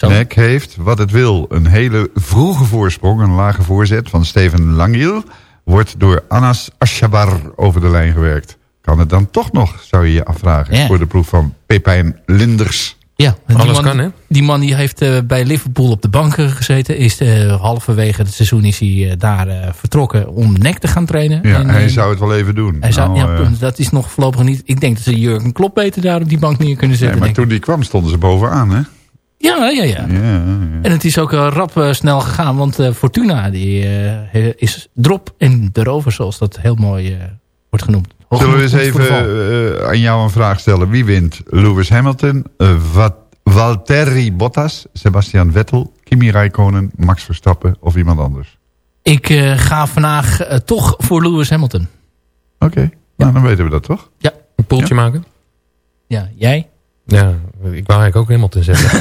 Nek heeft, wat het wil, een hele vroege voorsprong, een lage voorzet van Steven Langil wordt door Anas Ashabar over de lijn gewerkt. Kan het dan toch nog, zou je je afvragen, ja. voor de ploeg van Pepijn Linders. Ja, Alles man, kan, hè? Die man die heeft uh, bij Liverpool op de bank gezeten. Is uh, halverwege het seizoen is hij uh, daar vertrokken om nek te gaan trainen. Ja, en, hij zou het wel even doen. Hij zou, nou, ja, dat is nog voorlopig niet. Ik denk dat ze Jurgen Klopp beter daar op die bank neer kunnen zetten. Nee, maar toen die kwam stonden ze bovenaan, hè? Ja, ja, ja. En het is ook uh, rap uh, snel gegaan. Want uh, Fortuna die, is drop en de rover, zoals dat heel mooi wordt genoemd. Hoog Zullen we eens even aan jou een vraag stellen. Wie wint? Lewis Hamilton, Wat Valtteri Bottas, Sebastian Vettel, Kimi Räikkönen, Max Verstappen of iemand anders? Ik ga vandaag toch voor Lewis Hamilton. Oké, okay. nou, dan weten we dat toch? Ja. Een poeltje ja. maken? Ja, jij? Ja, ik wou eigenlijk ook helemaal te zeggen.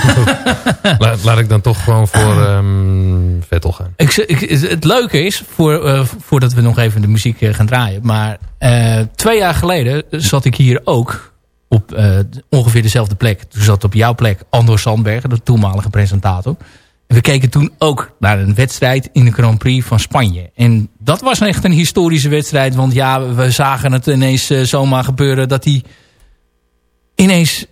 laat, laat, ik dan toch gewoon voor um, Vettel gaan. Ik, ik, het leuke is, voor, uh, voordat we nog even de muziek uh, gaan draaien. Maar uh, twee jaar geleden zat ik hier ook op ongeveer dezelfde plek. Toen zat op jouw plek Andor Sandbergen, de toenmalige presentator. En we keken toen ook naar een wedstrijd in de Grand Prix van Spanje. En dat was echt een historische wedstrijd. Want ja, we zagen het ineens zomaar gebeuren dat hij ineens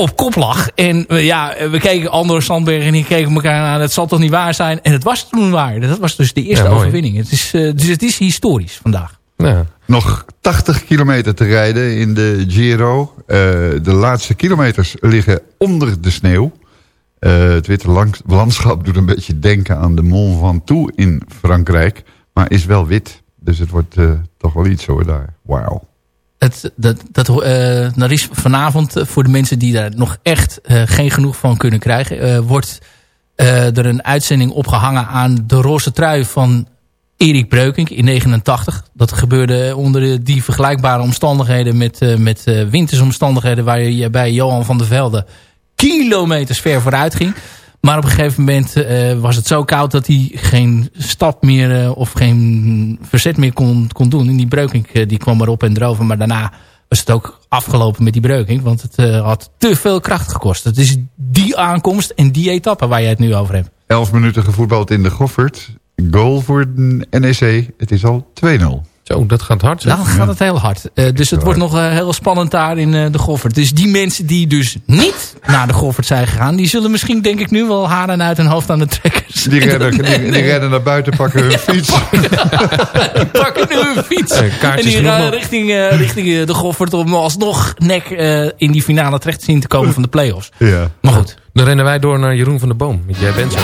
op kop lag. En ja, we keken Andor Sandberg en die keken elkaar aan. Het zal toch niet waar zijn? En het was toen waar. Dat was dus de eerste ja, overwinning. Het is, uh, dus het is historisch vandaag. Ja. Nog 80 kilometer te rijden in de Giro. Uh, de laatste kilometers liggen onder de sneeuw. het witte landschap doet een beetje denken aan de Mont Ventoux in Frankrijk. Maar is wel wit. Dus het wordt toch wel iets hoor daar. Wauw. Het, dat, dat, is vanavond eh, voor de mensen die daar nog echt uh, geen genoeg van kunnen krijgen. Wordt er een uitzending opgehangen aan de roze trui van Erik Breukink in 89. Dat gebeurde onder die vergelijkbare omstandigheden met, met wintersomstandigheden... waar je bij Johan van der Velde kilometers ver vooruit ging. Maar op een gegeven moment uh, was het zo koud dat hij geen stap meer uh, of geen verzet meer kon, kon doen. En die breukink uh, die kwam erop en erover. Maar daarna was het ook afgelopen met die breuking. Want het had te veel kracht gekost. Het is die aankomst en die etappe waar jij het nu over hebt. Elf minuten gevoetbald in de Goffert. Goal voor de NEC. Het is al 2-0. Zo, dat gaat hard. Dan gaat het heel hard. Uh, dus het wordt nog uh, heel spannend daar in uh, de Goffert. Dus die mensen die dus niet naar de Goffert zijn gegaan... die zullen misschien denk ik nu wel haren uit hun hoofd aan de trekkers. Die rennen, die, die rennen naar buiten, pakken hun fiets. pakken, pakken nu hun fiets. en die gaan richting, richting de Goffert... om alsnog nek in die finale terecht te zien te komen van de play-offs. Ja. Maar goed. Dan rennen wij door naar Jeroen van der Boom. Jij bent zo.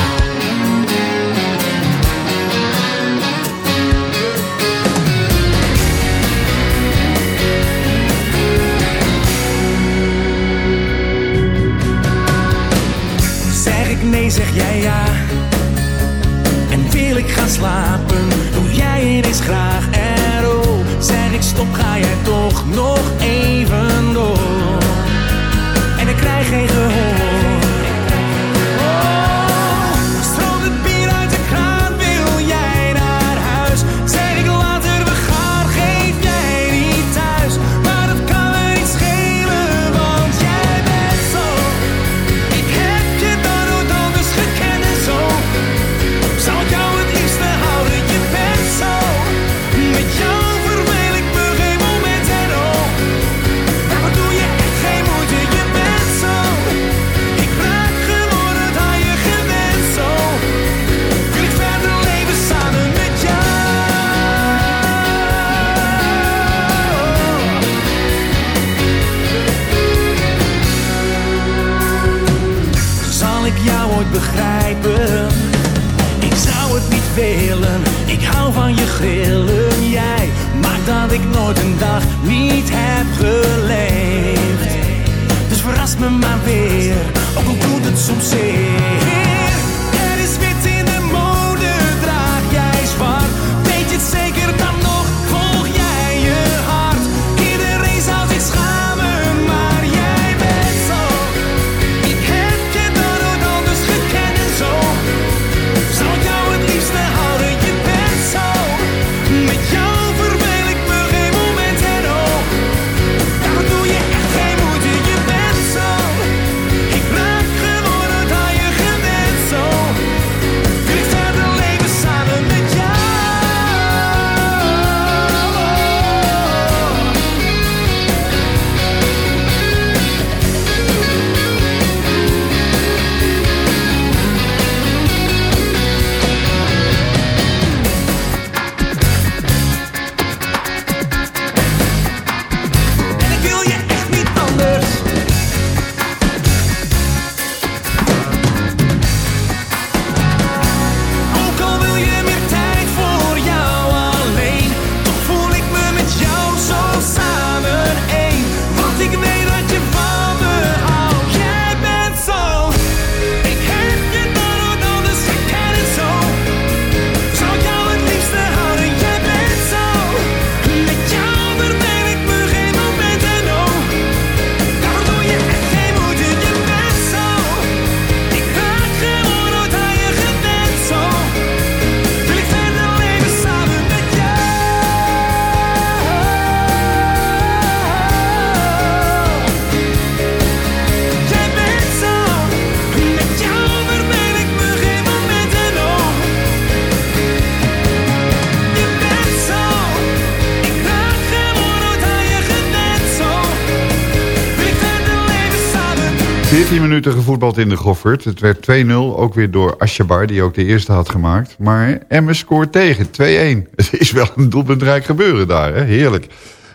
14 minuten gevoetbald in de Goffert. Het werd 2-0, ook weer door Ashabar, die ook de eerste had gemaakt. Maar Emmen scoort tegen, 2-1. Het is wel een doelpuntrijk gebeuren daar, hè? heerlijk.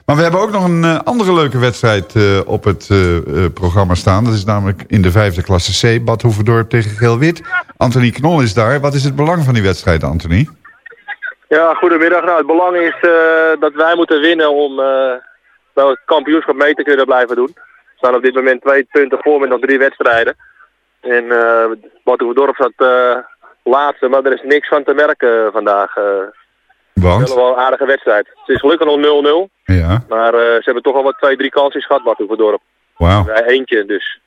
Maar we hebben ook nog een eh, andere leuke wedstrijd eh, op het eh, programma staan. Dat is namelijk in de vijfde klasse C, Bad Hoeverdorp tegen Geel-Wit. Anthony Knol is daar. Wat is het belang van die wedstrijd, Anthony? Ja, goedemiddag. Nou, het belang is dat wij moeten winnen om wel het kampioenschap mee te kunnen blijven doen. We staan op dit moment twee punten voor met nog drie wedstrijden. En uh, Dorp staat uh, laatste, maar er is niks van te merken vandaag. Uh, Want? Het is wel een aardige wedstrijd. Het is gelukkig nog 0-0. Ja. Maar ze hebben toch al wat twee, drie kansjes gehad, Dorp. Wauw. Eentje, dus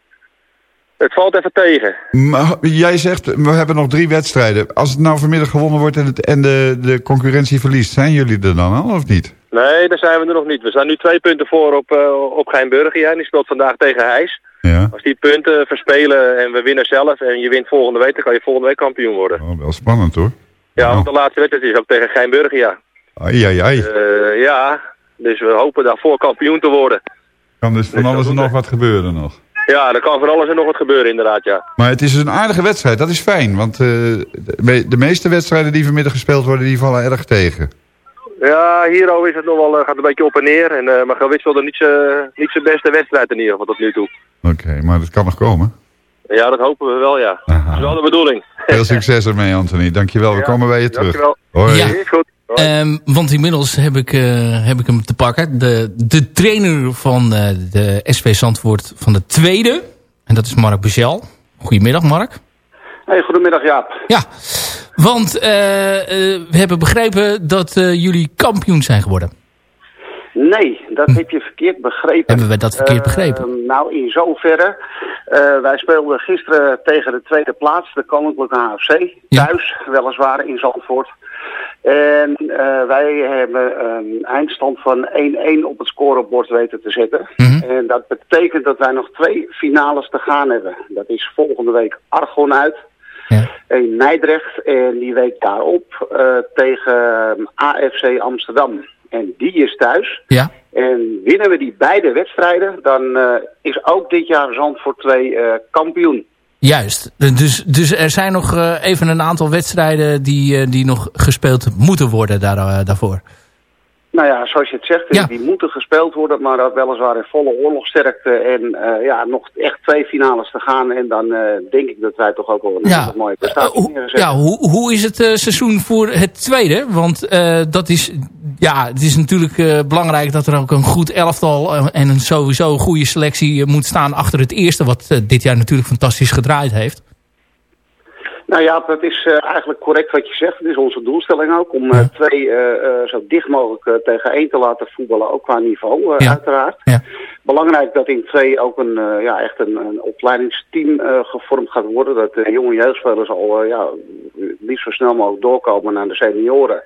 het valt even tegen. Maar jij zegt, we hebben nog drie wedstrijden. Als het nou vanmiddag gewonnen wordt en, het, en de, de concurrentie verliest, zijn jullie er dan al of niet? Nee, daar zijn we er nog niet. We staan nu twee punten voor op, uh, op Geinburger. Die speelt vandaag tegen Heijs. Ja. Als die punten verspelen en we winnen zelf en je wint volgende week, dan kan je volgende week kampioen worden. Oh, wel spannend hoor. Ja, want de laatste wedstrijd is ook tegen Geinburger, ja. Ai, ai, ai. Uh, ja, dus we hopen daarvoor kampioen te worden. Kan dus van dus alles en nog wat gebeuren nog. Ja, er kan van alles en nog wat gebeuren inderdaad, ja. Maar het is een aardige wedstrijd, dat is fijn. Want uh, de, de, meeste wedstrijden die vanmiddag gespeeld worden, die vallen erg tegen. Ja, hier is het nog wel, uh, gaat een beetje op en neer. En, uh, maar Gelwit wilde niet zijn beste wedstrijd in ieder geval tot nu toe. Oké, okay, maar dat kan nog komen. Ja, dat hopen we wel, ja. Aha. Dat is wel de bedoeling. Veel succes ermee, Anthony. Dankjewel, we ja, komen bij je terug. Dankjewel. Hoi. Ja. Goed. Um, want inmiddels heb ik, uh, heb ik hem te pakken. De, de trainer van uh, de SV Zandvoort van de tweede. En dat is Mark Buchel. Goedemiddag, Mark. Hey, goedemiddag, Jaap. Ja, want uh, we hebben begrepen dat jullie kampioen zijn geworden. Nee, dat hm. heb je verkeerd begrepen. Hebben we dat verkeerd begrepen? nou, in zoverre. wij speelden gisteren tegen de tweede plaats, de Koninklijke HFC. Ja. Thuis, weliswaar, in Zandvoort. En uh, wij hebben een eindstand van 1-1 op het scorebord weten te zetten. Mhm. Mm -hmm. En dat betekent dat wij nog twee finales te gaan hebben. Dat is volgende week Argon uit. Ja. In Nijdrecht en die week daarop uh, tegen AFC Amsterdam. En die is thuis. Ja. En winnen we die beide wedstrijden, dan uh, is ook dit jaar Zandvoort 2 kampioen. Juist. Dus, dus er zijn nog uh, even een aantal wedstrijden die, uh, die nog gespeeld moeten worden daar, uh, daarvoor. Nou ja, zoals je het zegt, ja. die moeten gespeeld worden, maar dat weliswaar in volle oorlogsterkte. En ja, nog echt twee finales te gaan. En dan denk ik dat wij toch ook wel een ja. hele mooie prestatie neerzetten. Ja, hoe, hoe is het seizoen voor het tweede? Want dat is, ja, het is natuurlijk belangrijk dat er ook een goed elftal en een sowieso een goede selectie moet staan achter het eerste. Wat dit jaar natuurlijk fantastisch gedraaid heeft. Nou ja, dat is uh, eigenlijk correct wat je zegt. Het is onze doelstelling ook om ja. twee uh, zo dicht mogelijk tegen één te laten voetballen, ook qua niveau ja. uiteraard. Ja. Belangrijk dat in twee ook een, ja, echt een, een opleidingsteam gevormd gaat worden. Dat de jonge jeugdspelers al ja, liefst zo snel mogelijk doorkomen naar de senioren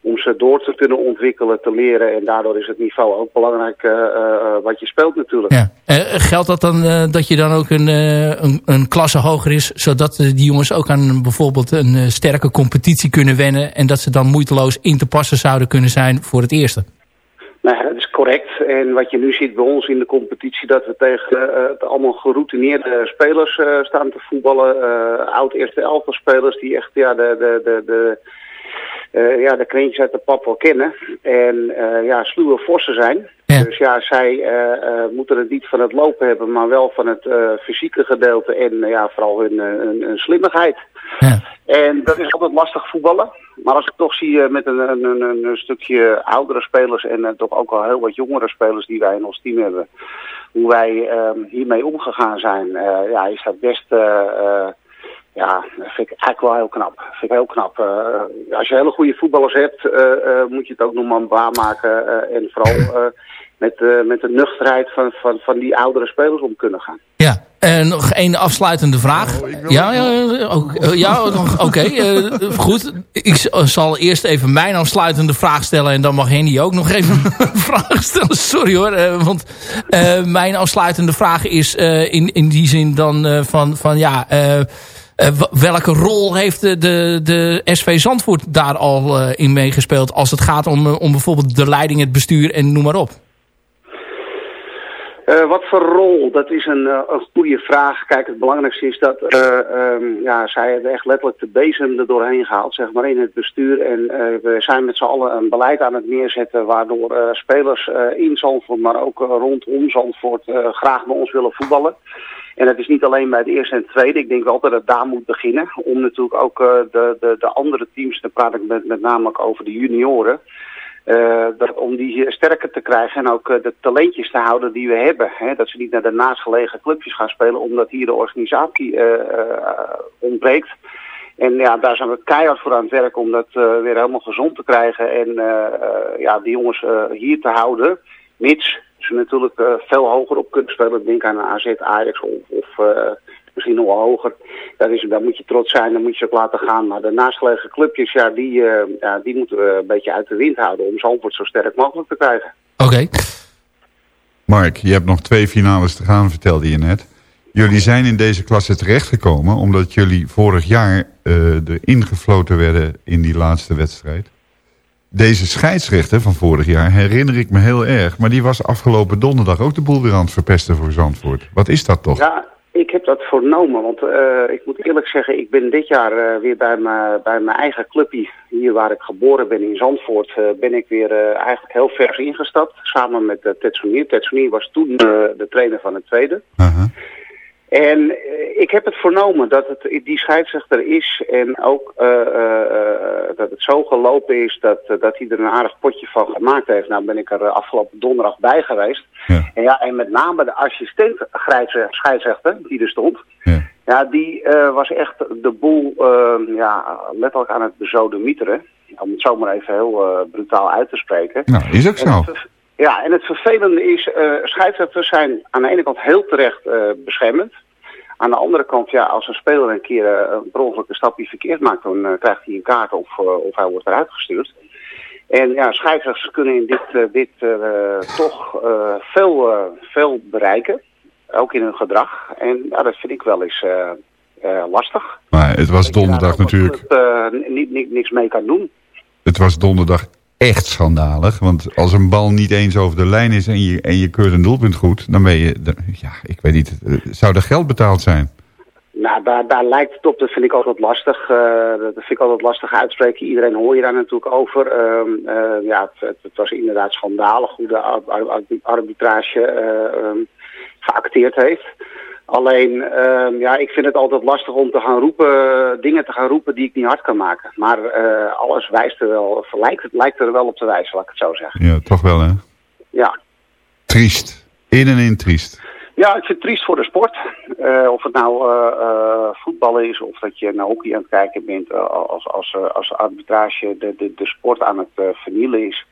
om ze door te kunnen ontwikkelen, te leren. En daardoor is het niveau ook belangrijk uh, uh, wat je speelt natuurlijk. Ja. Uh, geldt dat dan dat je dan ook een, een, een, klasse hoger is... zodat die jongens ook aan bijvoorbeeld een sterke competitie kunnen wennen... en dat ze dan moeiteloos in te passen zouden kunnen zijn voor het eerste? Nou dat is correct. En wat je nu ziet bij ons in de competitie... dat we tegen allemaal geroutineerde spelers staan te voetballen. Oud-eerste elftal spelers die echt ja, de... de, de, de uh, ja, de krentjes uit de pap wel kennen. En uh, ja, sluwe forsen zijn. Ja. Dus ja, zij uh, moeten het niet van het lopen hebben, maar wel van het fysieke gedeelte en ja, vooral hun, hun, hun slimmigheid. Ja. En dat is altijd lastig voetballen. Maar als ik toch zie met een, een, een, een stukje oudere spelers en toch ook al heel wat jongere spelers die wij in ons team hebben, hoe wij hiermee omgegaan zijn, ja, is dat best ja, dat vind ik eigenlijk wel heel knap. Dat vind ik heel knap. Uh, als je hele goede voetballers hebt, uh, uh, moet je het ook nog maar waarmaken. en vooral met, met de nuchterheid van, van, van die oudere spelers om kunnen gaan. Ja, en nog één afsluitende vraag. Oh, ja, ja, ja oké. Okay. goed, ik zal eerst even mijn afsluitende vraag stellen. En dan mag Henny ook nog even een vraag stellen. Sorry hoor. want mijn afsluitende vraag is in, in die zin dan van, van ja... Uh, welke rol heeft de, de, de SV Zandvoort daar al uh, in meegespeeld... als het gaat om, om bijvoorbeeld de leiding, het bestuur en noem maar op? Eh, wat voor rol? Dat is een, eh, een goede vraag. Kijk, het belangrijkste is dat eh, ehm, ja, zij hebben echt letterlijk de bezem er doorheen gehaald, zeg maar, in het bestuur. En we zijn met z'n allen een beleid aan het neerzetten waardoor spelers in Zandvoort, maar ook rondom Zandvoort graag bij ons willen voetballen. En het is niet alleen bij het eerste en tweede. Ik denk wel dat het daar moet beginnen. Om natuurlijk ook de, de, de andere teams, dan praat ik met, met name over de junioren. Uh, dat, om die sterker te krijgen en ook uh, de talentjes te houden die we hebben. Hè? Dat ze niet naar de naastgelegen clubjes gaan spelen omdat hier de organisatie ontbreekt. En ja, daar zijn we keihard voor aan het werk om dat weer helemaal gezond te krijgen. En ja, die jongens hier te houden. Mits ze natuurlijk veel hoger op kunnen spelen. Denk aan AZ, Ajax of, of misschien nog wel hoger. Daar, is, daar moet je trots zijn, dan moet je ze ook laten gaan. Maar de naastgelegen clubjes, ja, die, uh, ja, die moeten we een beetje uit de wind houden om Zandvoort zo sterk mogelijk te krijgen. Oké. Mark, je hebt nog twee finales te gaan, vertelde je net. Jullie zijn in deze klasse terechtgekomen omdat jullie vorig jaar uh, er ingefloten werden in die laatste wedstrijd. Deze scheidsrechter van vorig jaar herinner ik me heel erg. Maar die was afgelopen donderdag ook de boel weer aan het verpesten voor Zandvoort. Wat is dat toch? Ja, ik heb dat voornomen, want uh, ik moet eerlijk zeggen, ik ben dit jaar uh, weer bij, bij mijn eigen clubje, hier waar ik geboren ben in Zandvoort, uh, ben ik weer eigenlijk heel vers ingestapt, samen met. Ted Sonier was toen de trainer van het tweede. -huh. En uh, ik heb het vernomen dat het die scheidsrechter is en ook uh, uh, dat het zo gelopen is dat, dat hij er een aardig potje van gemaakt heeft. Nou ben ik er afgelopen donderdag bij geweest. Ja. En, ja, en met name de assistent scheidsrechter die er stond. Ja, ja die was echt de boel ja, letterlijk aan het bezodemieteren. Om het zomaar even heel brutaal uit te spreken. Nou, is ook zo. Ja, en het vervelende is, uh, scheidsrechters zijn aan de ene kant heel terecht uh, beschermend. Aan de andere kant, ja, als een speler een keer uh, een per stapje verkeerd maakt, dan krijgt hij een kaart of, of hij wordt eruit gestuurd. En ja, scheidsrechters kunnen in dit, dit toch veel, veel bereiken, ook in hun gedrag. En ja, dat vind ik wel eens lastig. Maar het was donderdag natuurlijk... niet, niet, niks mee kan doen. Het was donderdag echt schandalig. Want als een bal niet eens over de lijn is en je, en je keurt een doelpunt goed... dan ben je, ja, ik weet niet, zou er geld betaald zijn? Nou, daar, daar lijkt het op. Dat vind ik altijd lastig. Uh, dat vind ik altijd lastig uitspreken. Iedereen hoor je daar natuurlijk over. Uh, uh, ja, het, het, was inderdaad schandalig hoe de arbitrage um, geacteerd heeft. Alleen, uh, ja, ik vind het altijd lastig om te gaan roepen, dingen te gaan roepen die ik niet hard kan maken. Maar uh, alles wijst er wel, of lijkt, het lijkt er wel op te wijzen, laat ik het zo zeggen. Ja, toch wel hè? Ja. Triest. In en in triest. Ja, ik vind het triest voor de sport. Uh, of het nou uh, voetbal is of dat je naar hockey aan het kijken bent als, als, als arbitrage de, de, de sport aan het vernielen is.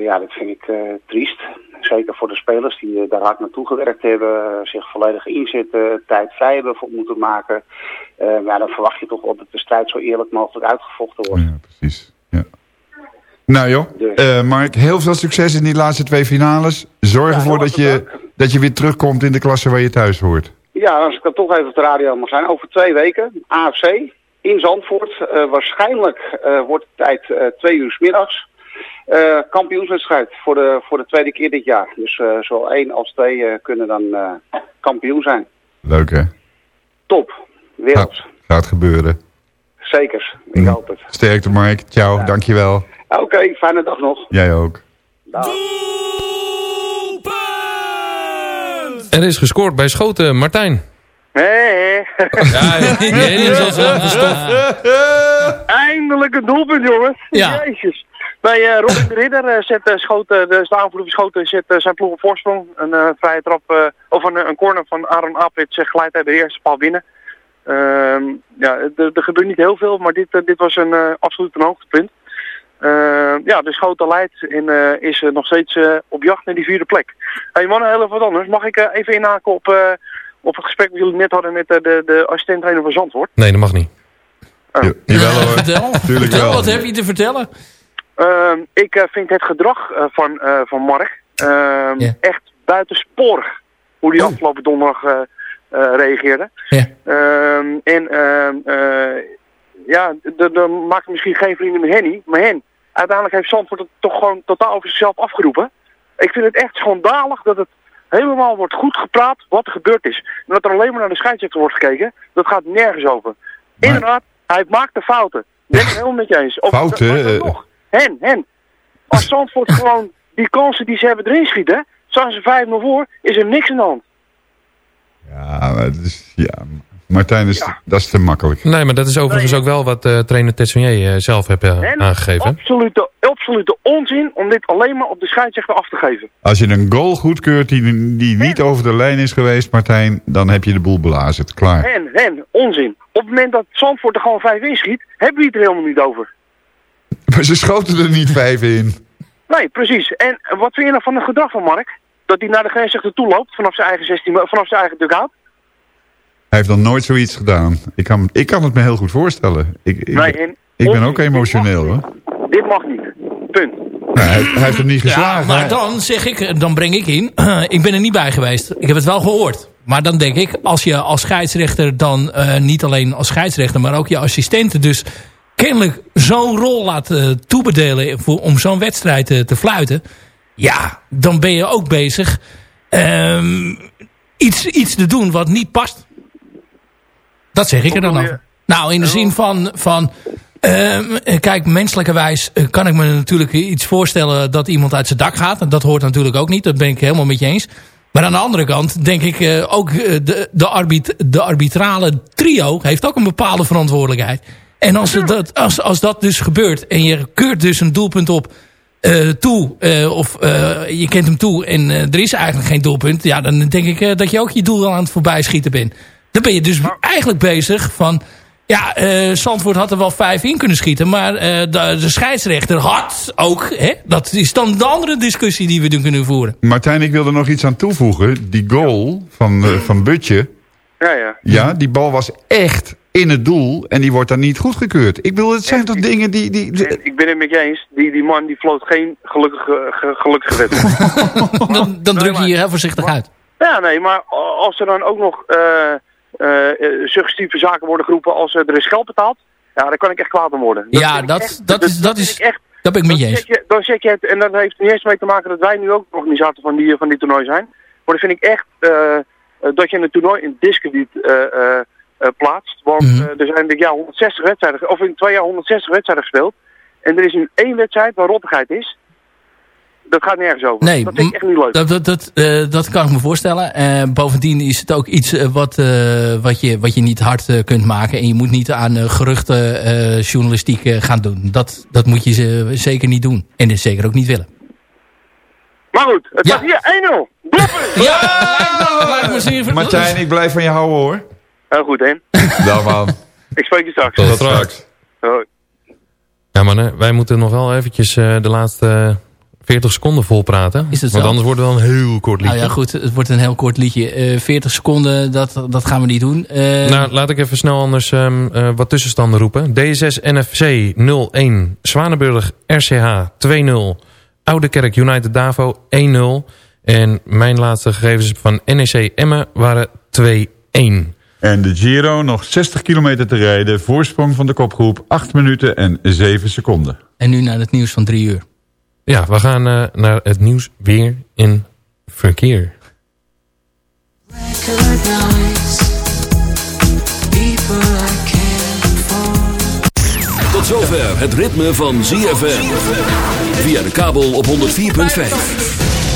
Ja, dat vind ik triest zeker voor de spelers die eh, daar hard naartoe gewerkt hebben, zich volledig inzetten, tijd vrij hebben voor moeten maken. Ja, dan verwacht je toch wel dat de strijd zo eerlijk mogelijk uitgevochten wordt. Ja, precies. Ja. Nou joh, dus. Mark, heel veel succes in die laatste twee finales. Zorg ja, ervoor dat je, dat je weer terugkomt in de klasse waar je thuis hoort. Ja, als ik dan toch even op de radio mag zijn. Over twee weken, AFC, in Zandvoort. Waarschijnlijk wordt de tijd twee uur s middags. Uh, kampioenswedstrijd voor de, voor de tweede keer dit jaar. Dus uh, zowel één als twee uh, kunnen dan kampioen zijn. Leuk hè? Top. Werelds. Gaat, gaat gebeuren. Zeker. Ik hoop het. Sterkte Mark. Ciao. Ja. Dankjewel. Oké, okay, fijne dag nog. Jij ook. Dag. Er is gescoord bij Schoten, Martijn. Hé, hé. Ja, die is al zo Eindelijk een doelpunt, jongens. Ja. Jezus. Bij uh, Robin de Ridder uh, zet, uh, schoot, de aanvoerder Schoten zet zijn ploeg op voorsprong. Een vrije trap, of een, een corner van Aaron Aprits glijdt hij de eerste paal binnen. Ehm, ja, er gebeurt niet heel veel, maar dit, dit was een, absoluut een hoogtepunt. Ehm, ja, de Schoten leidt en is nog steeds op jacht naar die vierde plek. Hey mannen, heel even wat anders. Mag ik even inhaken op, op het gesprek dat jullie net hadden met de, de assistent-trainer van Zandvoort? Nee, dat mag niet. Oh. Jawel hoor. Vertel, Tuurlijk vertel wel. wat heb je te vertellen? Uh, ik uh, vind het gedrag uh, van, uh, van Mark yeah. echt buitensporig. Hoe die oh. afgelopen donderdag reageerde. Yeah. en ja, er maakt misschien geen vrienden met Henny. Maar Hen, uiteindelijk heeft Zandvoort het toch gewoon totaal over zichzelf afgeroepen. Ik vind het echt schandalig dat het helemaal wordt goed gepraat wat er gebeurd is. En dat er alleen maar naar de scheidsrechter wordt gekeken, dat gaat nergens over. Inderdaad, hij maakt de fouten. Ben ik het helemaal met je eens. Of- Fouten, dan eh. Hen, hen. Als Zandvoort gewoon die kansen die ze hebben erin schieten, staan ze 5-0 voor, is er niks aan de hand. Ja, maar het is, ja. Martijn, is, dat is te makkelijk. Nee, maar dat is overigens ook wel wat eh, trainer Tessonier eh, zelf heeft En aangegeven. absolute, absolute onzin om dit alleen maar op de scheidsrechter af te geven. Als je een goal goedkeurt die, die niet over de lijn is geweest, Martijn, dan heb je de boel belazerd. Klaar. En, en, onzin. Op het moment dat Zandvoort er gewoon 5 in schiet, hebben we het er helemaal niet over. Maar ze schoten er niet vijf in. Nee, precies. En wat vind je nou van het gedrag van Mark? Dat hij naar de grensrechter toe loopt vanaf zijn eigen 16, me- vanaf zijn eigen dugout? Hij heeft nog nooit zoiets gedaan. Ik kan, ik kan het me heel goed voorstellen. Ik, ik, Nee, en ik ben ook emotioneel hoor. Dit mag niet. Punt. Nou, hij, hij heeft hem niet geslagen. Ja, maar Hij- dan zeg ik, dan breng ik in. ik ben er niet bij geweest. Ik heb het wel gehoord. Maar dan denk ik, als je als scheidsrechter dan eh, niet alleen als scheidsrechter, maar ook je assistenten dus kennelijk zo'n rol laat eh, toebedelen voor, om zo'n wedstrijd eh, te fluiten. Ja, dan ben je ook bezig ehm, iets, iets te doen wat niet past. Dat zeg ik er dan over. Nou, in de zin van... van ehm, kijk, menselijkerwijs eh, kan ik me natuurlijk iets voorstellen dat iemand uit zijn dak gaat. En dat hoort natuurlijk ook niet. Dat ben ik helemaal met je eens. Maar aan de andere kant denk ik ook de, de, arbit, de arbitrale trio heeft ook een bepaalde verantwoordelijkheid. En als, dat, als, als dat dus gebeurt en je keurt dus een doelpunt op eh, toe, eh, of eh, je kent hem toe en er is eigenlijk geen doelpunt. Ja, dan denk ik eh, dat je ook je doel aan het voorbij schieten bent. Dan ben je dus eigenlijk bezig van... Ja, eh Zandvoort had er wel vijf in kunnen schieten. Maar eh, de, de scheidsrechter had ook... Hè, dat is dan de andere discussie die we nu kunnen voeren. Martijn, ik wil er nog iets aan toevoegen. Die goal van, van Butje, Ja, ja. ja, die bal was echt in het doel en die wordt dan niet goedgekeurd. Ik bedoel, het zijn toch dingen die... die, die- En ik ben het met je eens. Die, die man die floot geen gelukkige, ge- gelukkige wedstrijd. dan dan druk je je heel voorzichtig uit. Ja, nee, maar als er dan ook nog eh, eh, eh, suggestieve zaken worden geroepen als er is geld betaald, ja, daar kan ik echt kwaad om worden. Ja, dat, echt- dat, is, dat, is, ik echt. dat ben ik met je eens. je, dan zet je het, en dat heeft niet eens mee te maken dat wij nu ook organisator van die, van die toernooi zijn. Maar dan vind ik echt dat je een toernooi in discrediet eh, eh, eh, plaatst. Want Mhm. eh, er zijn dit jaar 160 wedstrijden, of in twee jaar 160 wedstrijden gespeeld. En er is nu één wedstrijd waar rottigheid is. Dat gaat nergens over. Nee, dat vind ik echt niet leuk. Dat, dat, dat, eh, dat kan ik me voorstellen. Eh, bovendien is het ook iets eh, wat, eh, wat, je, wat je niet hard eh, kunt maken. En je moet niet aan eh, geruchten eh, journalistiek eh, gaan doen. Dat, dat moet je ze zeker niet doen. En dus zeker ook niet willen. Maar goed, het Ja. staat hier 1-0. Bloppen! Ja, zeer... Martijn, ik blijf van je houden hoor. Heel goed, hè? Dag man. Ik spreek je straks. Tot Tot straks. Hoi. Ja, mannen, wij moeten nog wel eventjes eh, de laatste 40 seconden volpraten. Is Want anders wordt het wel een heel kort liedje. Nou ja, goed. Het wordt een heel kort liedje. Eh 40 seconden, dat, dat gaan we niet doen. Eh, Nou, laat ik even snel anders ehm, eh, wat tussenstanden roepen. D6 NFC 0-1. Zwanenburg RCH 2-0. Oude Kerk United Davo 1-0. En mijn laatste gegevens van NEC Emmen waren 2-1. En de Giro, nog 60 kilometer te rijden. Voorsprong van de kopgroep, 8 minuten en 7 seconden. En nu naar het nieuws van drie uur. Ja, we gaan eh, naar het nieuws weer in verkeer. Tot zover het ritme van ZFM. Via de kabel op 104.5.